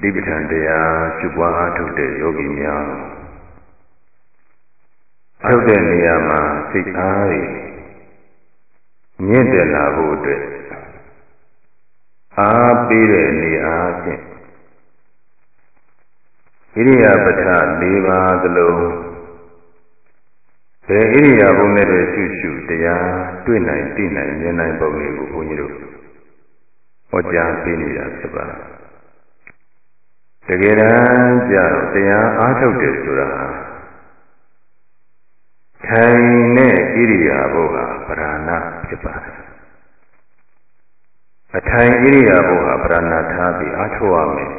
တိပဋ္ဌာန်တရားရှုပွားအားထုတ်တဲ့ယောဂီများအထုတ်တဲ့နေရာမှာစိတ်အားတွေမြင့်တက်လာဖို့အတွက်အားပေးတဲ့နေအားဖြင့်ဣရိယာပဋ္ဌ၄ပါးသလုံးဘယ်ဣရိယာပုနဲ့တွေရှုရှုတရားတွေ့နိုင်သိနိုင်မြင်နိုင်ပုံတွေကိုဘုန်းကြီးတို့ဟောကြားပေးနေတာဖြစ်ပါတယ် တကယ်တမ်းကျတော့တရားအားထုတ်တယ်ဆိုတာထိုင်တဲ့ဣရိယာပုဟာပရဏဖြစ်ပါတယ်အထိုင်ဣရိယာပုဟာပရဏထားပြီးအားထုတ်ရမယ်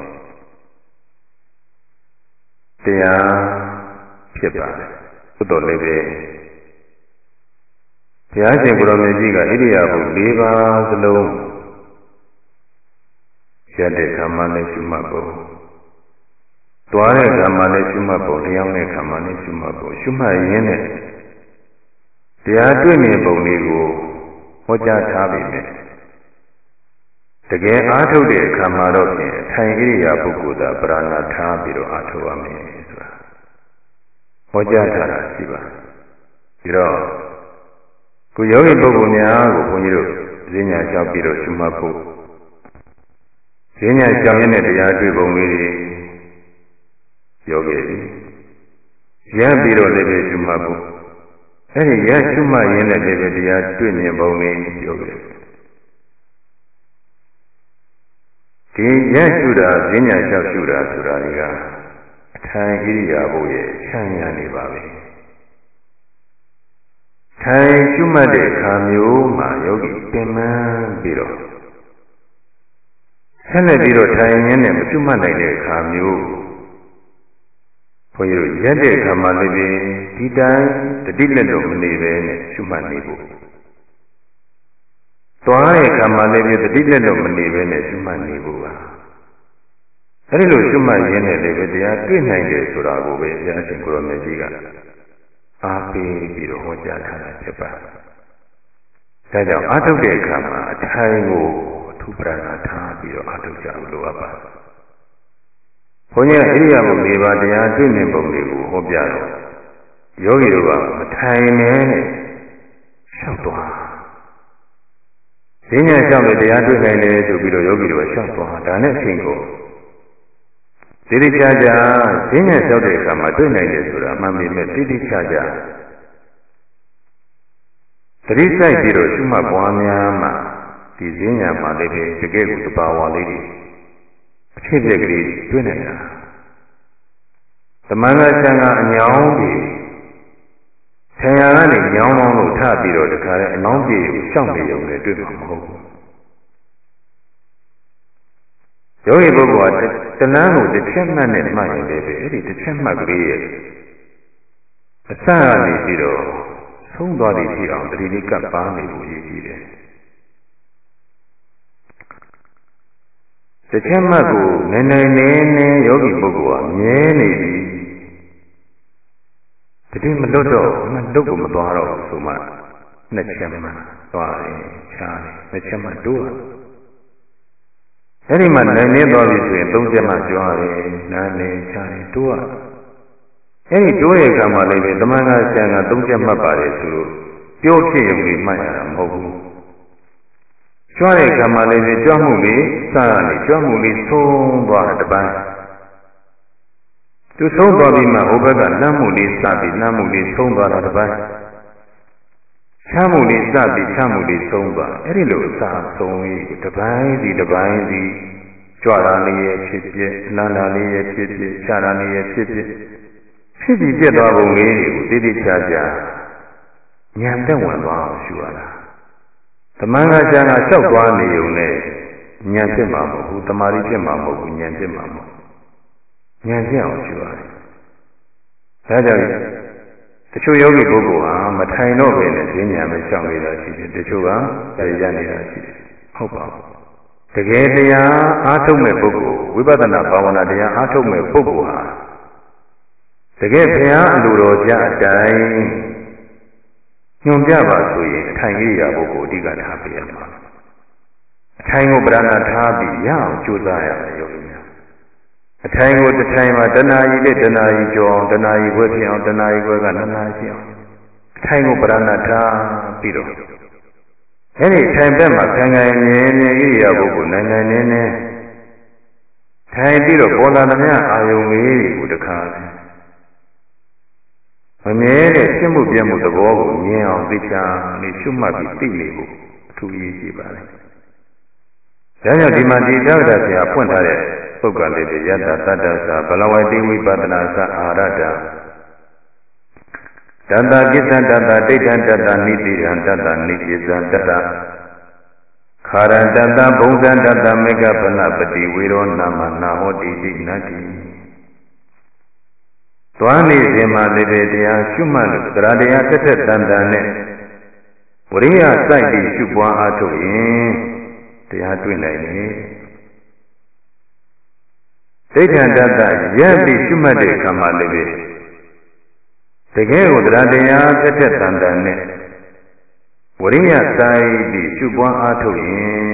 တရားဖြစ်ပါတယ်သို့တော်လည်းပဲဘုရားရှင်ကိုရောင်ကြီးကဣရိယာပု၄ပါးစလုံးရတဲ့ခါမှလည်းရှိမှပေါ့သွား တဲ့ခါမှလည်းရှုမှတ်ဖို့တရားနဲ့ခါမှလည်းရှုမှတ်ဖို့ရှုမှတ်ရင်းနဲ့တရားတွေ့မြင်ပုံလေးကိုဟောကြားထားပြီနဲ့တကယ်အားထုတ်တဲ့အခါမှာတော့ဖြင့်ထိုင်ဣရိယာပုဂ္ဂိုလ်သာပရဏထားပြီးတော့အားထုတ်ရမယ်ဆိုတာဟောကြားထားတာရှိပါဒီတော့ကိုယောဂီပုဂ္ဂိုလ်များကိုဘုန်းကြီးတို့ဈဉ္ညာလျှောက်ပြီးတော့ရှုမှတ်ဖို့ဈဉ္ညာလျှောက်ရင်းနဲ့တရားတွေ့ပုံလေးတွေ ပြောခဲ့ပြီရပြီးတော့လည်းပဲရှုမှတ်ဖို့အဲ့ဒီရရှုမှတ်ရင်းနဲ့လည်းပဲတရားတွေ့မြင်ပုံလေးပြောခဲ့ဒီရရှုတာဈဉ္ညာလျှောက်ရှုတာဆိုတာကအထိုင်ဣရိယာပုရဲ့ချမ်းရနေပါပဲထိုင်ရှုမှတ်တဲ့အခါမျိုးမှာယောဂီပင်ပန်းပြီးတော့ဆက်လက်ပြီးတော့ထိုင်ရင်းနဲ့မရှုမှတ်နိုင်တဲ့အခါမျိုး ဘုန်းကြီးတို့ရက်တဲ့အခါမှာလည်းဒီတိုင်းတတိလက်တော့မနေပဲနဲ့ရှုမှတ်နေဖို့သွားတဲ့အခါမှာလည်းတတိလက်တော့မနေပဲနဲ့ရှုမှတ်နေဖို့ပါအဲဒီလိုရှုမှတ်ရင်းနဲ့လည်းတရားတွေ့နိုင်တယ်ဆိုတာကိုပဲဘုရားရှင်ကိုရောမြတ်ကြီးကအားပေးပြီးတော့ဟောကြားထားတာဖြစ်ပါတယ်။ဒါကြောင့်အာထုတ်တဲ့အခါမှာအထိုင်ကိုအထူးပရဏာထားပြီးတော့အာထုတ်ကြလို့အပ်ပါ ဘုန်းကြီးကဣရိယာပု၄ပါးတရားတွေ့မြင်ပုံတွေကိုဟောပြတော့ယောဂီတို့ကမထိုင်နဲ့လျှောက်သွားဈဉ္ညာလျှောက်လို့တရားတွေ့နိုင်တယ်ဆိုပြီးတော့ယောဂီတို့ကလျှောက်သွားဒါနဲ့အချိန်ကိုတိတိကျကျဈဉ္ညာလျှောက်တဲ့အခါမှာတွေ့နိုင်တယ်ဆိုတာမှန်ပေမဲ့တိတိကျကျသတိဆိုင်ပြီးတော့ရှုမှတ်ပွားများမှဒီဈဉ္ညာမှာလည်းတကယ်ကိုတဘာဝလေးတွေ အဖြစ်ဖြစ်ကလေးတွေ့နေတာသမန္တဆံကအညောင်းပြီဆံရကနေညောင်းအောင်လို့ထပြီးတော့တခါလဲအနောင်းပြေကိုရှောက်နေရုံနဲ့တွေ့မှာမဟုတ်ဘူးယောဂီပုဂ္ဂိုလ်ကတဏှာကိုတစ်ချက်မှတ်နဲ့မှတ်ရင်လည်းပဲအဲ့ဒီတစ်ချက်မှတ်ကလေးရဲ့အစကနေပြီးတော့ဆုံးသွားသည်ဖြစ်အောင်တတိလေးကပ်ပါနေဖို့ရည်ကြည်တယ် တစ်ချက်မှတ်ကိုနည်းနည်းနည်းနည်းယောဂီပုဂ္ဂိုလ်ကမြဲနေပြီတတိမလွတ်တော့မလွတ်ကိုမသွားတော့ဘူးဆိုမှနှစ်ချက်မှသွားတယ်ချားတယ်နှစ်ချက်မှတိုးတယ်အဲ့ဒီမှာနိုင်နေသွားပြီဆိုရင်သုံးချက်မှကြွားတယ်နားနေချားတယ်တိုးရအဲ့ဒီတိုးရဲ့ကံမှာလည်းပဲတမန်ကဆံကသုံးချက်မှတ်ပါတယ်ဆိုလို့ပြောဖြစ်ရုံလေးမှတ်ရတာမဟုတ်ဘူး ကြွားတဲ့ကံမှာလည်းပဲကြွားမှုလေးစရနေကြွားမှုလေးဆုံးသွားတာတပန်းသူဆုံးသွားပြီးမှဟိုဘက်ကနှမ်းမှုလေးစပြီးနှမ်းမှုလေးဆုံးသွားတာတပန်းချမ်းမှုလေးစပြီးချမ်းမှုလေးဆုံးသွားအဲ့ဒီလိုအစာဆုံးလေးတပိုင်းစီတပိုင်းစီကြွတာလေးရဲ့ဖြစ်ဖြစ်နန္တာလေးရဲ့ဖြစ်ဖြစ်ခြာတာလေးရဲ့ဖြစ်ဖြစ်ဖြစ်ပြီးပြတ်သွားပုံလေးတွေကိုတိတိကျကျဉာဏ်တက်ဝင်သွားအောင်ရှုရတာ သမန်ကကျန်ကလျှောက်သွားနေုံနဲ့ဉာဏ်ဖြစ်မှာမဟုတ်ဘူးတမာရီဖြစ်မှာမဟုတ်ဘူးဉာဏ်ဖြစ်မှာမဟုတ်ဉာဏ်ဖြစ်အောင်ရှုရတယ်ဒါကြောင့်တချို့ယောဂီပုဂ္ဂိုလ်ဟာမထိုင်တော့ပဲနဲ့ဈဉ္ညာမရှောင်နေတာရှိတယ်တချို့ကတရားရနေတာရှိတယ်ဟုတ်ပါဘူးတကယ်တရားအားထုတ်မဲ့ပုဂ္ဂိုလ်ဝိပဿနာဘာဝနာတရားအားထုတ်မဲ့ပုဂ္ဂိုလ်ဟာတကယ်ဘုရားအလိုတော်ကြအတိုင်း ညွန်ပြပါဆိုရင်အထိုင်ကြီးရာပုဂ္ဂိုလ်အဓိကထားပြရမှာအထိုင်ကိုပြဏာထားပြီးရအောင်ကြိုးစားရမယ်ယောဂီများအထိုင်ကိုတစ်ထိုင်မှာတဏှာကြီးနဲ့တဏှာကြီးကြောအောင်တဏှာကြီးခွဲဖြစ်အောင်တဏှာကြီးခွဲကနှစ်နာရှိအောင်အထိုင်ကိုပရဏထားပြီးတော့အဲ့ဒီထိုင်ဘက်မှာခံခံမြင်မြင်ဣရိယာပုဂ္ဂိုလ်နိုင်နိုင်နေနေထိုင်ပြီးတော့ပေါ်လာသမျှအာယုံလေးကိုတခါ မမြဲတဲ့ဖြစ်မှုပြမှုသဘောကိုမြင်အောင်သိချာလေးရှုမှတ်ပြီးသိနေဖို့အထူးအရေးကြီးပါလေ။ဒါကြောင့်ဒီမှာဒီသက္ကရာဆရာဖွင့်ထားတဲ့ပုဂ္ဂလိတယတ္တတတ္တသဘလဝတိဝိပဒနာသအာရတတတ္တကိစ္စတတ္တဒိဋ္ဌံတတ္တနိတိယံတတ္တနိကိစ္စတတ္တခါရတတ္တဘုံဇံတတ္တမေကပနပတိဝေရောနာမနာဟောတိတိနတ္တိ သွားနေစဉ်မှာတေတေတရားရှုမှတ်လို့သရတရားတက်တက်တန်တန်နဲ့ဝရိယစိုက်ပြီးရှုပွားအားထုတ်ရင်တရားတွေ့နိုင်တယ်သိက္ခာတတရပ်ပြီးရှုမှတ်တဲ့အခါမှာလည်းတကယ်ကိုတရားတရားတက်တက်တန်တန်နဲ့ဝရိယဆိုင်ပြီးရှုပွားအားထုတ်ရင်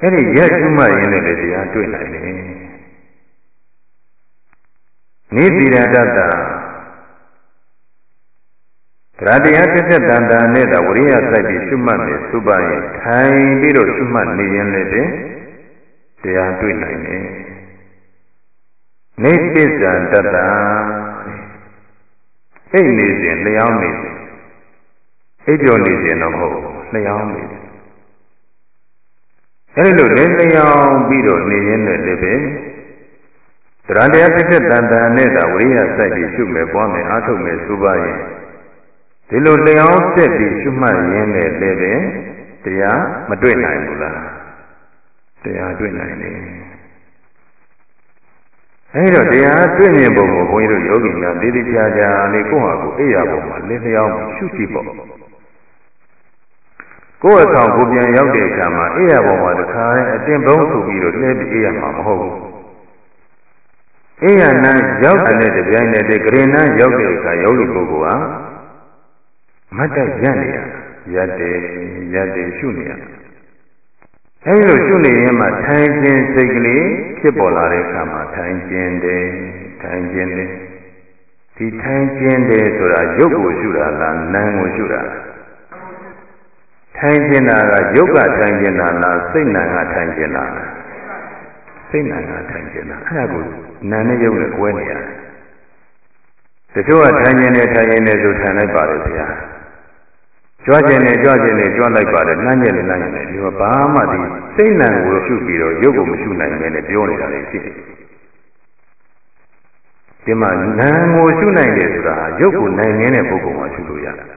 အဲ့ဒီရက်ရှုမှတ်ရင်လည်းတရားတွေ့နိုင်တယ် နိတိရတတတရားတရားတက်တက်တန်တန်နဲ့သာဝရိယစိုက်ပြီးရှုမှတ်နေသုပရင်ထိုင်ပြီးတော့ရှုမှတ်နေရင်လည်းတရားတွေ့နိုင်တယ်နေပစ္စံတတံအိတ်နေစဉ်လျောင်းနေစဉ်အိတ်ကျော်နေစဉ်တော့မဟုတ်လျောင်းနေစဉ်အဲဒီလိုလေလျောင်းပြီးတော့နေရင်လည်းလည်းပဲ တရားတရားဖြစ်ဖြစ်တန်တန်နဲ့သာဝိရိယစိုက်ပြီးရှုမယ်ပွားမယ်အားထုတ်မယ်ဆိုပါရင်ဒီလိုလျောင်းဆက်ပြီးရှုမှတ်ရင်းနဲ့လည်းပဲတရားမတွေ့နိုင်ဘူးလားတရားတွေ့နိုင်တယ်အဲဒီတော့တရားတွေ့မြင်ပုံကိုဘုန်းကြီးတို့ယောဂီများတည်တည်ချာချာလေးကိုယ့်ဟာကိုယ်အိယာပုံမှာလင်းလျောင်းရှုကြည့်ပေါ့ကိုယ့်အဆောင်ကိုပြန်ရောက်တဲ့အခါမှာအိယာပုံမှာတခါအတင်ပုံးဆိုပြီးတော့လှည့်ပြီးအိယာမှာမဟုတ်ဘူး အိယာနန်းရောက်တဲ့တပြိုင်တည်းကရင်နန်းရောက်တဲ့အခါယောဂီပုဂ္ဂိုလ်ဟာမတ်တက်ရက်နေရရက်တယ်ရက်တယ်ရှုနေရအဲဒီလိုရှုနေရင်မှထိုင်ခြင်းစိတ်ကလေးဖြစ်ပေါ်လာတဲ့အခါမှာထိုင်ခြင်းတယ်ထိုင်ခြင်းတယ်ဒီထိုင်ခြင်းတယ်ဆိုတာရုပ်ကိုရှုတာလားနာမ်ကိုရှုတာလားထိုင်ခြင်းတာကရုပ်ကထိုင်ခြင်းတာလားစိတ်နာကထိုင်ခြင်းတာလား စိတ်နာကထိုင်ခြင်းတာအဲ့ဒါကိုနာနဲ့ရုပ်နဲ့ကွဲနေရတယ်တချို့ကထိုင်ခြင်းနဲ့ထိုင်ခြင်းနဲ့ဆိုထိုင်လိုက်ပါလေဗျာကြွားခြင်းနဲ့ကြွားခြင်းနဲ့ကြွားလိုက်ပါတယ်နှမ်းခြင်းနဲ့နှမ်းခြင်းနဲ့ဒီမှာဘာမှဒီစိတ်နံကိုရှုပြီးတော့ရုပ်ကိုမရှုနိုင်ပဲနဲ့ပြောနေတာလေရှိတယ်ဒီမှာနာမ်ကိုရှုနိုင်တယ်ဆိုတာရုပ်ကိုနိုင်နေတဲ့ပုဂ္ဂိုလ်မှရှုလို့ရတယ်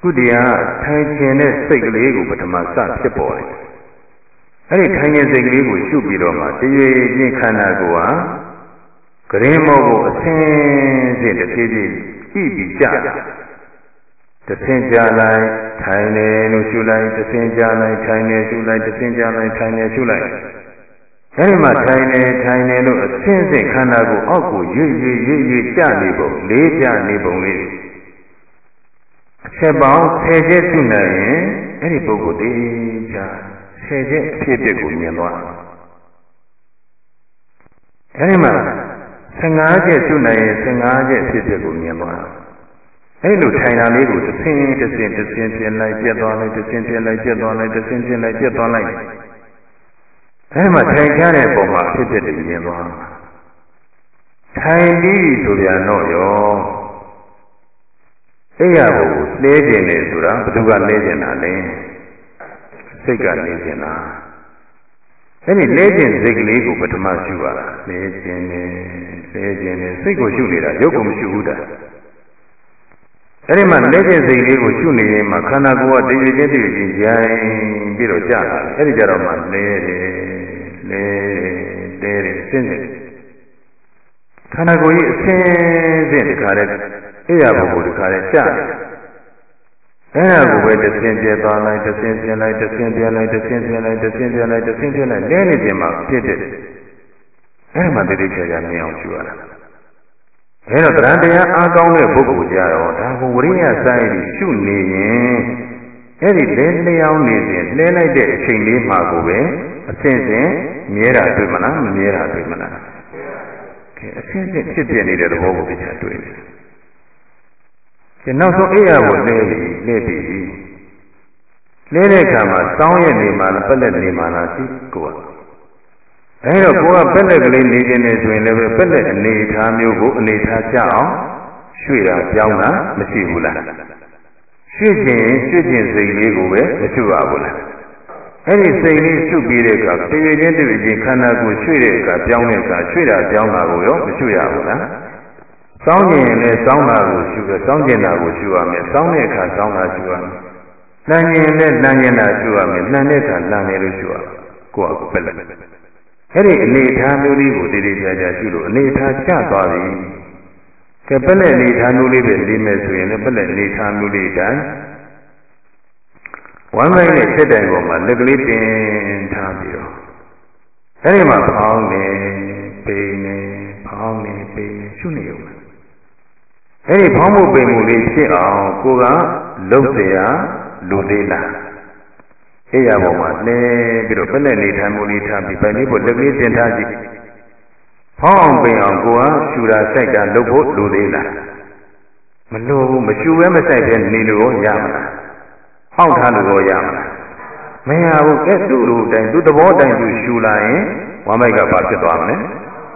ခုတရားထိုင်ခြင်းနဲ့စိတ်ကလေးကိုပထမစဖြစ်ပေါ်တယ် အဲ့ဒီထိုင်ခြင်းစိတ်ကလေးကိုရှုပြီးတော့မှတရွေချင်းခန္ဓာကိုယ်ဟာဂရင်းမောကိုအသင်းချင်းတစ်ဖြည်းဖြည်းကြည့်ပြီးကြာတယ်တဆင်ကြလိုက်ထိုင်တယ်လို့ရှုလိုက်တဆင်ကြလိုက်ထိုင်တယ်ရှုလိုက်တဆင်ကြလိုက်ထိုင်တယ်ရှုလိုက်အဲဒီမှာထိုင်တယ်ထိုင်တယ်လို့အဆင်းဆင်းခန္ဓာကိုအောက်ကိုရွေ့ရွေ့ရွေ့ရွေ့ကျနေပုံလေးကျနေပုံလေးအချက်ပေါင်း10ချက်ရှုနိုင်ရင်အဲ့ဒီပုဂ္ဂိုလ်တေချာ 10ချက်အဖြစ်အပျက်ကိုမြင်သွားအဲဒီမှာ15ချက်ရှုနိုင်ရင်15ချက်အဖြစ်အပျက်ကိုမြင်သွားအဲ့လိုထိုင်တာလေးကိုတစ်ဆင်းတစ်ဆင်းတစ်ဆင်းပြလိုက်ပြတ်သွားလိုက်တစ်ဆင်းပြလိုက်ပြတ်သွားလိုက်တစ်ဆင်းပြလိုက်ပြတ်သွားလိုက်အဲ့မှာထိုင်ကြတဲ့ပုံမှာဖြစ်ဖြစ်တည်မြင်သွားထိုင်ပြီးဆိုပြန်တော့ရောအိယာဘုကိုလဲကျင်တယ်ဆိုတာဘယ်သူကလဲကျင်တာလဲ စိတ်ကလဲကျင်တာအဲ့ဒီလဲကျင်စိတ်ကလေးကိုပထမရှုရတာလဲကျင်တယ်လဲကျင်တယ်စိတ်ကိုရှုနေတာရုပ်ကိုမရှုဘူးတာအဲ့ဒီမှာလက်ကျင်စိတ်လေးကိုရှုနေရင်မှခန္ဓာကိုယ်ကတည်ရည်ချင်းတည်ရည်ချင်းကြိုင်ပြီးတော့ကြာလာတယ်အဲ့ဒီကြတော့မှလဲတယ်လဲတဲတယ်စင်းတယ်ခန္ဓာကိုယ်ကြီးအစင်းစင်းတခါတည်းအိယာဘုံကိုတခါတည်းကြာတယ် အဲ့ဒါကိုပဲတဆင်းပြသွားလိုက်တဆင်းပြလိုက်တဆင်းပြလိုက်တဆင်းပြလိုက်တဆင်းပြလိုက်တဆင်းပြလိုက်လဲနေခြင်းမှာဖြစ်တဲ့အဲ့မှာတတိချာချာမြင်အောင်ရှုရတာအဲတော့တရားတရားအားကောင်းတဲ့ပုဂ္ဂိုလ်ကြတော့ဒါကိုဝိရိယစိုင်းပြီးရှုနေရင်အဲ့ဒီလဲလျောင်းနေစဉ်လဲလိုက်တဲ့အချိန်လေးမှာကိုပဲအစဉ်စဉ်မြဲတာတွေ့မလားမမြဲတာတွေ့မလားကဲအဆင်းဆင်းဖြစ်ပြနေတဲ့သဘောကိုသိချာတွေ့တယ် ကဲနောက်ဆုံးအိယာကိုလဲပြီးလဲပြီးလဲတဲ့အခါမှာစောင်းရဲ့နေမှာလားပက်လက်နေမှာလားရှိကိုကအဲဒါကိုကပက်လက်ကလေးနေခြင်းနေဆိုရင်လည်းပက်လက်အနေထားမျိုးကိုအနေထားကြအောင်ရွှေ့တာပြောင်းတာမရှိဘူးလားရွှေ့ခြင်းရွှေ့ခြင်းစိတ်လေးကိုပဲမချွတ်ပါဘူးလားအဲ့ဒီစိတ်လေးရှုပ်ပြီးတဲ့အခါတည်ရခြင်းတည်ခြင်းခန္ဓာကိုယ်ရွှေ့တဲ့အခါပြောင်းတဲ့အခါရွှေ့တာပြောင်းတာကိုရောမချွတ်ရဘူးလား စောင်းခြင်းလည်းစောင်းတာကိုရှုရစောင်းခြင်းတာကိုရှုရမယ်စောင်းတဲ့အခါစောင်းတာရှုရမယ်လှန်ခြင်းနဲ့လှန်ခြင်းတာရှုရမယ်လှန်တဲ့အခါလှန်တယ်လို့ရှုရကိုယ့်အကိုပဲလက်အဲ့ဒီအနေထားမျိုးလေးကိုတည်တည်ကြကြရှုလို့အနေထားကျသွားပြီကဲပလက်အနေထားမျိုးလေးပဲနေမယ်ဆိုရင်လည်းပလက်အနေထားမျိုးလေးတိုင်းဝမ်းပိုင်းနဲ့ဖြစ်တဲ့ပုံမှာလက်ကလေးတင်ထားပြီးတော့အဲဒီမှာဖောင်းနေပိန်နေဖောင်းနေပိန်နေရှုနေရုံပဲ အဲဒီဖောင်းမှုပိန်မှုလေးဖြစ်အောင်ကိုကလုံเสียလူသေးလားအေးရပုံမှာလဲပြီးတော့ပလက်နေထားမှုလေးထားပြီးပိုင်လေးပေါ်လက်ကလေးတင်ထားကြည့်ဖောင်းအောင်ပိန်အောင်ကိုကရှူတာစိုက်တာလုပ်ဖို့လူသေးလားမလိုဘူးမရှူဘဲမစိုက်ဘဲနေလို့ရမလားဟောက်ထားလို့ရမလားမရဘူးကဲသူ့လိုတိုင်သူ့သဘောတိုင်သူရှူလာရင်ဝမ်းမိုက်ကဘာဖြစ်သွားမလဲ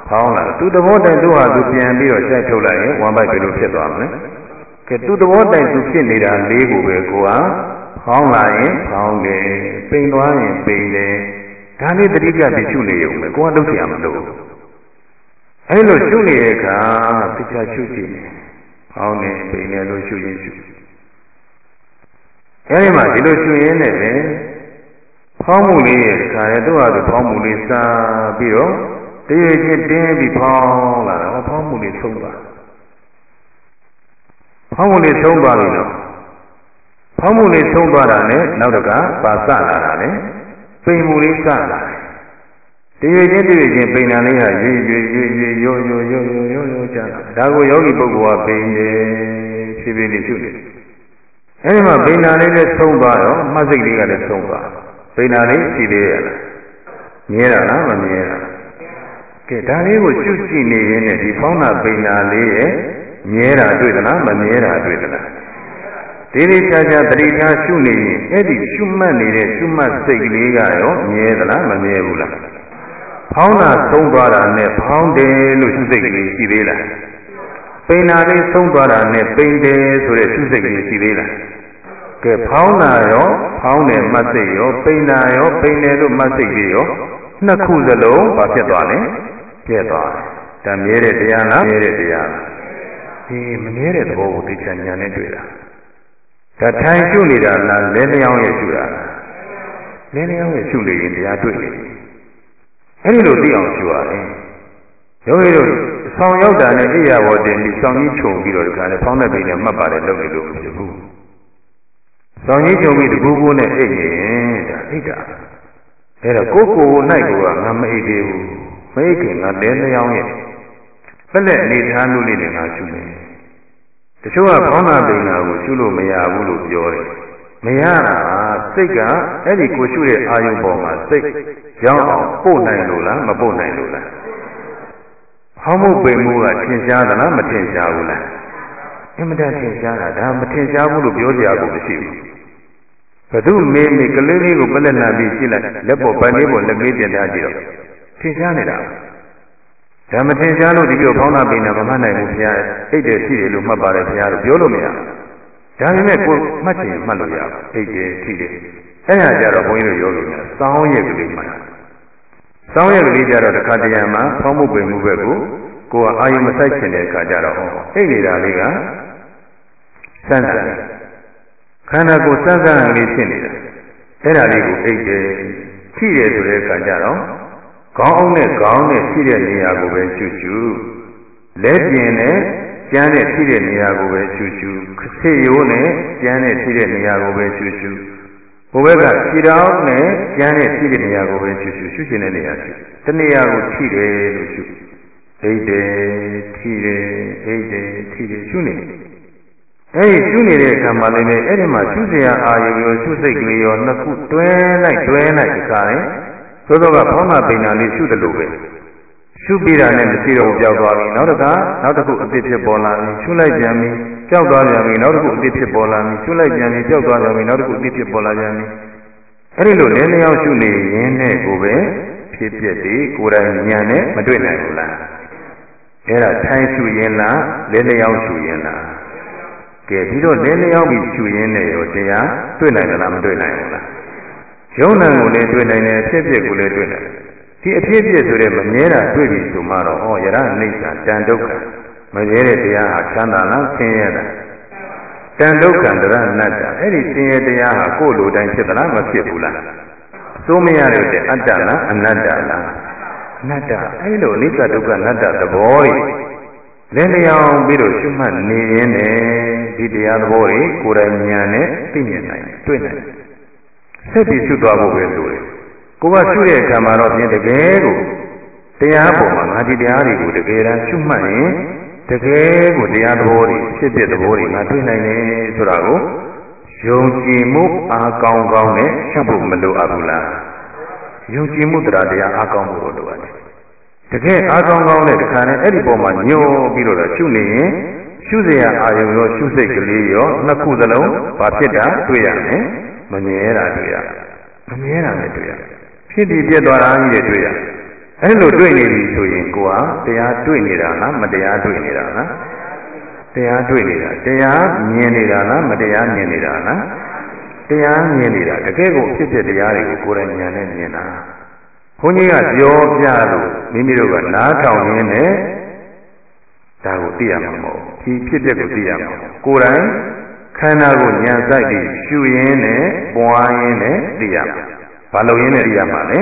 ဟောင်းလာသူသဘောတိုင်သူ့ဟာသူပြန်ပြီးတော့ဆက်ထုတ်လိုက်ရင်ဝမ်ပိုက်ဘယ်လိုဖြစ်သွားမလဲကဲသူသဘောတိုင်သူဖြစ်နေတာလေးကိုပဲကိုဟာဟောင်းလာရင်ဟောင်းတယ်ပိန်သွားရင်ပိန်တယ်ဒါလေးတတိပြပြရှုနေရုံပဲကိုကလုပ်ချင်မှမလုပ်အဲ့လိုရှုနေတဲ့အခါပြပြရှုကြည့်နေဟောင်းတယ်ပိန်တယ်လို့ရှုရင်ရှုအဲဒီမှာဒီလိုရှုရင်းနဲ့ပဲဖောင်းမှုလေးရဲ့ခါရတော့သူဖောင်းမှုလေးစားပြီးတော့ တရွေချင်းတင်းပြီးဖောင်းလာတော့ဖောင်းမှုလေးဆုံးသွားဖောင်းမှုလေးဆုံးသွားပြီတော့ဖောင်းမှုလေးဆုံးသွားတာနဲ့နောက်တကပါစလာတာနဲ့ပိန်မှုလေးစလာတယ်တရွေချင်းတရွေချင်းပိန်တာလေးဟာရွေ့ရွေ့ရွေ့ရွေ့ရိုးရိုးရိုးရိုးရိုးရိုးကြတာဒါကိုယောဂီပုဂ္ဂိုလ်ကပိန်တယ်ဖြည်းဖြည်းလေးရှုနေတယ်အဲဒီမှာဗိညာလေးလည်းသုံးသွားတော့မှတ်စိတ်လေးကလည်းသုံးသွားဗိညာလေးရှိသေးရလားမြဲတာလားမမြဲတာ ကဲဒါလေးကိုရှုကြည့်နေရင်ဒီဖောင်းတာဗိညာလေးရဲ့မြဲတာတွေ့သလားမမြဲတာတွေ့သလားဒီဒီချာချာတတိထားရှုနေရင်အဲ့ဒီရှုမှတ်နေတဲ့ရှုမှတ်စိတ်ကလေးကရောမြဲသလားမမြဲဘူးလားဖောင်းတာသုံးသွားတာနဲ့ဖောင်းတယ်လို့ရှုစိတ်ကလေးရှိသေးလားပိန်နာလေးသုံးသွားတာနဲ့ပိန်တယ်ဆိုတဲ့ရှုစိတ်ကလေးရှိသေးလားကဲဖောင်းတာရောဖောင်းတယ်မှတ်စိတ်ရောပိန်တာရောပိန်တယ်လို့မှတ်စိတ်ကြီးရောနှစ်ခုစလုံးဘာဖြစ်သွားလဲ ပြည့်သွားတယ်ဒါမြဲတဲ့တရားလားမြဲတဲ့တရားလားဒီမမြဲတဲ့သဘောကိုသိချင်ညာနဲ့တွေ့တာဒါထိုင်ရှုနေတာလားလဲလျောင်းရဲ့ရှုတာလားလဲလျောင်းရဲ့ရှုနေရင်တရားတွေ့နေတယ်အဲဒီလိုသိအောင်ရှုရတယ်ယောဂီတို့ဆောင်ရောက်တာနဲ့အိယာဘောတင်ပြီးဆောင်ကြီးခြုံပြီးတော့ဒီကနေ့ဖောင်းတဲ့ပိန်နဲ့မှတ်ပါတယ်လုပ်နေလို့မဖြစ်ဘူးဆောင်ကြီးခြုံပြီးတကူကူနဲ့အိတ်နေဒါအိတ်တာအဲ့တော့ကိုကိုကို၌ကိုကငါမအိတ်သေးဘူး မအိတ်ခင်ငါလဲလျောင်းရဲ့ပလက်အနေထားလို့လေးနဲ့ငါရှုနေတချို့ကဖောင်းတာပိန်တာကိုရှုလို့မရဘူးလို့ပြောတယ်မရတာစိတ်ကအဲ့ဒီကိုရှုတဲ့အာယုံပေါ်မှာစိတ်ရောက်အောင်ပို့နိုင်လို့လားမပို့နိုင်လို့လားဟောင်းမှုပိန်မှုကထင်ရှားသလားမထင်ရှားဘူးလားအင်မတန်ထင်ရှားတာဒါမထင်ရှားဘူးလို့ပြောစရာကိုမရှိဘူးဘသူမေးမေးကလေးလေးကိုပလက်နာပြီးကြည့်လိုက်လက်ပေါ်ပန်းလေးပေါ်လက်လေးတင်ထားကြည့်တော့ ထင်ရှားနေတာဒါမထင်ရှားလို့ဒီလိုဖောင်းတာပိန်တာမမှတ်နိုင်ဘူးဘုရားအိတ်တယ်ရှိတယ်လို့မှတ်ပါတယ်ဘုရားလို့ပြောလို့မရဒါပေမဲ့ကိုမှတ်ချင်မှတ်လို့ရအိတ်တယ်ရှိတယ်အဲ့ဒါကြတော့ဘုန်းကြီးတို့ယောဂီများစောင်းရဲ့ကလေးမှတ်စောင်းရဲ့ကလေးကြတော့တစ်ခါတရံမှာဖောင်းမှုပင်မှုဘက်ကိုကိုယ်အာယုံမဆိုင်ချင်တဲ့အခါကျတော့အိတ်နေတာလေးကစမ်းစမ်းခန္ဓာကိုယ်စမ်းစမ်းလေးဖြစ်နေတာအဲ့ဒါလေးကိုအိတ်တယ်ရှိတယ်ဆိုတဲ့အခါကျတော့ ခေါင်းအောင်နဲ့ခေါင်းနဲ့ရှိတဲ့နေရာကိုပဲချွတ်ချွတ်လက်ပြင်နဲ့ကျန်းတဲ့ရှိတဲ့နေရာကိုပဲချွတ်ချွတ်ခစေရိုးနဲ့ကျန်းတဲ့ရှိတဲ့နေရာကိုပဲချွတ်ချွတ်ဘုဘက်ကခြေတော်နဲ့ကျန်းတဲ့ရှိတဲ့နေရာကိုပဲချွတ်ချွတ်ရှုရှင်တဲ့နေရာချွတ်တနေရာကိုထိတယ်လို့ရှုအိတ်တယ်ထိတယ်အိတ်တယ်ထိတယ်ရှုနေတယ်အဲဒီရှုနေတဲ့အခါမှာလည်းအဲ့ဒီမှာရှုစရာအာရုံရောရှုစိတ်ကလေးရောနှစ်ခုတွဲလိုက်တွဲလိုက်ဒီကရင် သောသောကဖောင်းနာပိန်နာလေးရှုတယ်လို့ပဲရှုပြီးတာနဲ့မရှိတော့ကြောက်သွားပြီနောက်တစ်ခါနောက်တစ်ခုအသစ်ဖြစ်ပေါ်လာပြီရှုလိုက်ပြန်ပြီကြောက်သွားပြန်ပြီနောက်တစ်ခုအသစ်ဖြစ်ပေါ်လာပြီရှုလိုက်ပြန်ပြီကြောက်သွားပြန်ပြီနောက်တစ်ခုအသစ်ဖြစ်ပေါ်လာပြန်ပြီအဲ့ဒီလိုလဲလျောင်းရှုနေရင်နဲ့ကိုပဲဖြစ်ပြတဲ့ကိုယ်တိုင်ဉာဏ်နဲ့မတွေ့နိုင်ဘူးလားအဲ့ဒါထိုင်ရှုရင်လားလဲလျောင်းရှုရင်လားကဲပြီးတော့လဲလျောင်းပြီးရှုရင်နဲ့ရောတရားတွေ့နိုင်လားမတွေ့နိုင်ဘူးလား ယုံနာကိုလည်းတွေ့နိုင်တယ်ဖြစ်ဖြစ်ကိုလည်းတွေ့နိုင်တယ်ဒီအဖြစ်ဖြစ်ဆိုတဲ့မမြဲတာတွေ့ပြီဆိုမှတော့ဩယရအိဋ္ဌာတန်ဒုက္ခမမြဲတဲ့တရားဟာချမ်းသာလားဆင်းရဲတာတန်ဒုက္ခတရဏတ္တအဲ့ဒီဆင်းရဲတရားဟာကိုယ်လိုတိုင်းဖြစ်သလားမဖြစ်ဘူးလားအစိုးမရတဲ့အတ္တလားအနတ္တလားအနတ္တအဲ့လိုအနိစ္စဒုက္ခအနတ္တသဘောတွေလဲလျောင်းပြီးတော့ရှုမှတ်နေရင်ဒီတရားသဘောတွေကိုယ်တိုင်ဉာဏ်နဲ့သိမြင်နိုင်တွေ့နိုင် ဆက်ပြီးရှုသွားဖို့ပဲလိုတယ်ကိုကရှုတဲ့အခါမှာတော့ပြင်တကယ်ကိုတရားပေါ်မှာငါဒီတရားတွေကိုတကယ်တမ်းရှုမှတ်ရင်တကယ်ကိုတရားသဘောတွေဖြစ်ဖြစ်သဘောတွေငါတွေ့နိုင်တယ်ဆိုတာကိုယုံကြည်မှုအားကောင်းကောင်းနဲ့ရှင်းဖို့မလိုအပ်ဘူးလားယုံကြည်မှုတရားတရားအားကောင်းဖို့လိုအပ်တယ်တကယ်အားကောင်းကောင်းနဲ့တခါနဲ့အဲ့ဒီပေါ်မှာညှို့ပြီးတော့ရှုနေရင်ရှုစရာအာယုံရောရှုစိတ်ကလေးရောနှစ်ခုသလုံးဘာဖြစ်တာတွေ့ရမယ် မမြဲတာတွေ့ရမမြဲတာလည်းတွေ့ရဖြစ်ပြီးပြတ်သွားတာကြီးတွေတွေ့ရအဲ့လိုတွေ့နေပြီဆိုရင်ကိုဟာတရားတွေ့နေတာလားမတရားတွေ့နေတာလားတရားတွေ့နေတာတရားမြင်နေတာလားမတရားမြင်နေတာလားတရားမြင်နေတာတကယ်ကိုဖြစ်ဖြစ်တရားတွေကိုကိုယ်တိုင်ဉာဏ်နဲ့မြင်တာဘုန်းကြီးကပြောပြလို့မိမိတို့ကနားထောင်ရင်းနဲ့ဒါကိုသိရမှာမဟုတ်ဒီဖြစ်ဖြစ်ကိုသိရမှာကိုယ်တိုင် ခန္ဓာကိုဉာဏ်စိုက်ပြီးရှုရင်းနဲ့ပွားရင်းနဲ့သိရမှာဘာလို့ရင်းနဲ့သိရမှာလဲ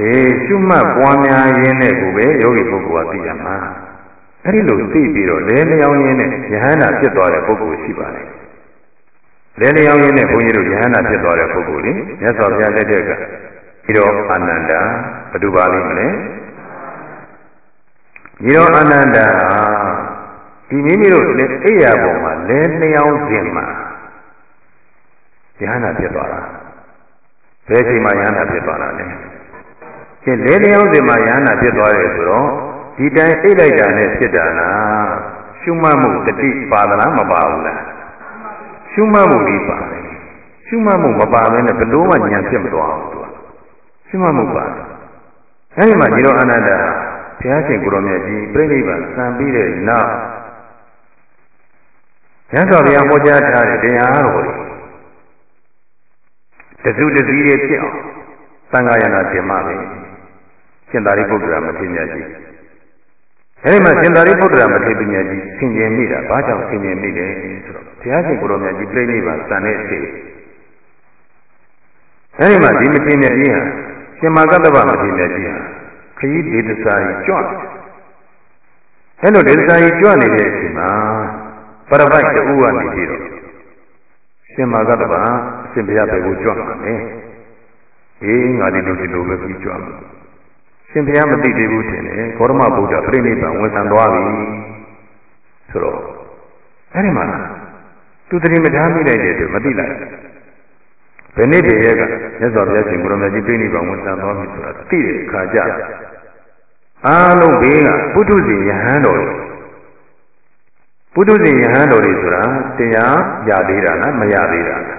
အေးရှုမှတ်ပွားများရင်းနဲ့ကိုပဲယောဂီပုဂ္ဂိုလ်ကသိရမှာအဲ့ဒီလိုသိပြီးတော့လဲလျောင်းရင်းနဲ့ယဟန္တာဖြစ်သွားတဲ့ပုဂ္ဂိုလ်ရှိပါတယ်လဲလျောင်းရင်းနဲ့ဘုန်းကြီးတို့ယဟန္တာဖြစ်သွားတဲ့ပုဂ္ဂိုလ်လေမြတ်စွာဘုရားလက်ထက်ကဒီတော့အာနန္ဒာဘယ်သူပါလိမ့်မလဲဒီတော့အာနန္ဒာ ဒီမိမိတို့လက်အိယာပုံမှာလဲလျောင်းခြင်းမှာယဟန္တာဖြစ်သွားတာဘယ်ချိန်မှာယဟန္တာဖြစ်သွားတာလဲကျင်လဲလျောင်းစဉ်မှာယဟန္တာဖြစ်သွားတယ်ဆိုတော့ဒီတိုင်းအိတ်လိုက်တာနဲ့ဖြစ်တာလားရှုမှတ်မှုတတိပါဒလားမပါဘူးလားရှုမှတ်မှုကြီးပါတယ်ရှုမှတ်မှုမပါဘဲနဲ့ဘယ်လိုမှဉာဏ်ဖြစ်မသွားဘူးသူကရှုမှတ်မှုပါတယ်အဲဒီမှာဒီလိုအနန္တဘုရားရှင်ကိုရောမြတ်ကြီးပြိဋိဘံစံပြီးတဲ့နောက် ရသော်ဘုရားဟောကြားထားတဲ့တရားတော်တွေတစုတစည်းရဲ့ဖြစ်အောင်သံဃာယနာတင်မှပဲရှင်သာရိပုတ္တရာမထေရကြီးအဲဒီမှာရှင်သာရိပုတ္တရာမထေရကြီးဆင်ခြင်မိတာဘာကြောင့်ဆင်ခြင်မိလဲဆိုတော့ဘုရားရှင်ကိုရောမြတ်ကြီးပြိဋိဘံစံတဲ့အချိန်အဲဒီမှာဒီမထေရကြီးဟာရှင်မာကတ္တဗမထေရကြီးဟာခရီးဒေသစာကြီးကြွအဲလိုဒေသစာကြီးကြွနေတဲ့အချိန်မှာ ပရပိုက်တူကနေပြီးတော့ရှင်မာကတ္တဗအရှင်ဘုရားပဲကိုကြွမှာလေအေးငါဒီလိုဒီလိုပဲပြီးကြွမှာရှင်ဘုရားမသိသေးဘူးထင်တယ်ဂေါရမဗုဒ္ဓပြိဋိဘံဝန်ဆံသွားပြီဆိုတော့အဲဒီမှာသူတရင်မထားမိလိုက်တဲ့အတွက်မသိလိုက်ဘယ်နေ့တည်းရဲ့ကမြတ်စွာဘုရားရှင်ကိုရမကြီးပြိဋိဘံဝန်ဆံသွားပြီဆိုတာသိတဲ့အခါကျအားလုံးဘေးကပုထုဇဉ်ယဟန်တော် ပုထုဇဉ်ယဟန်တော်တွေဆိုတာတရားရသေးတာလားမရသေးတာလား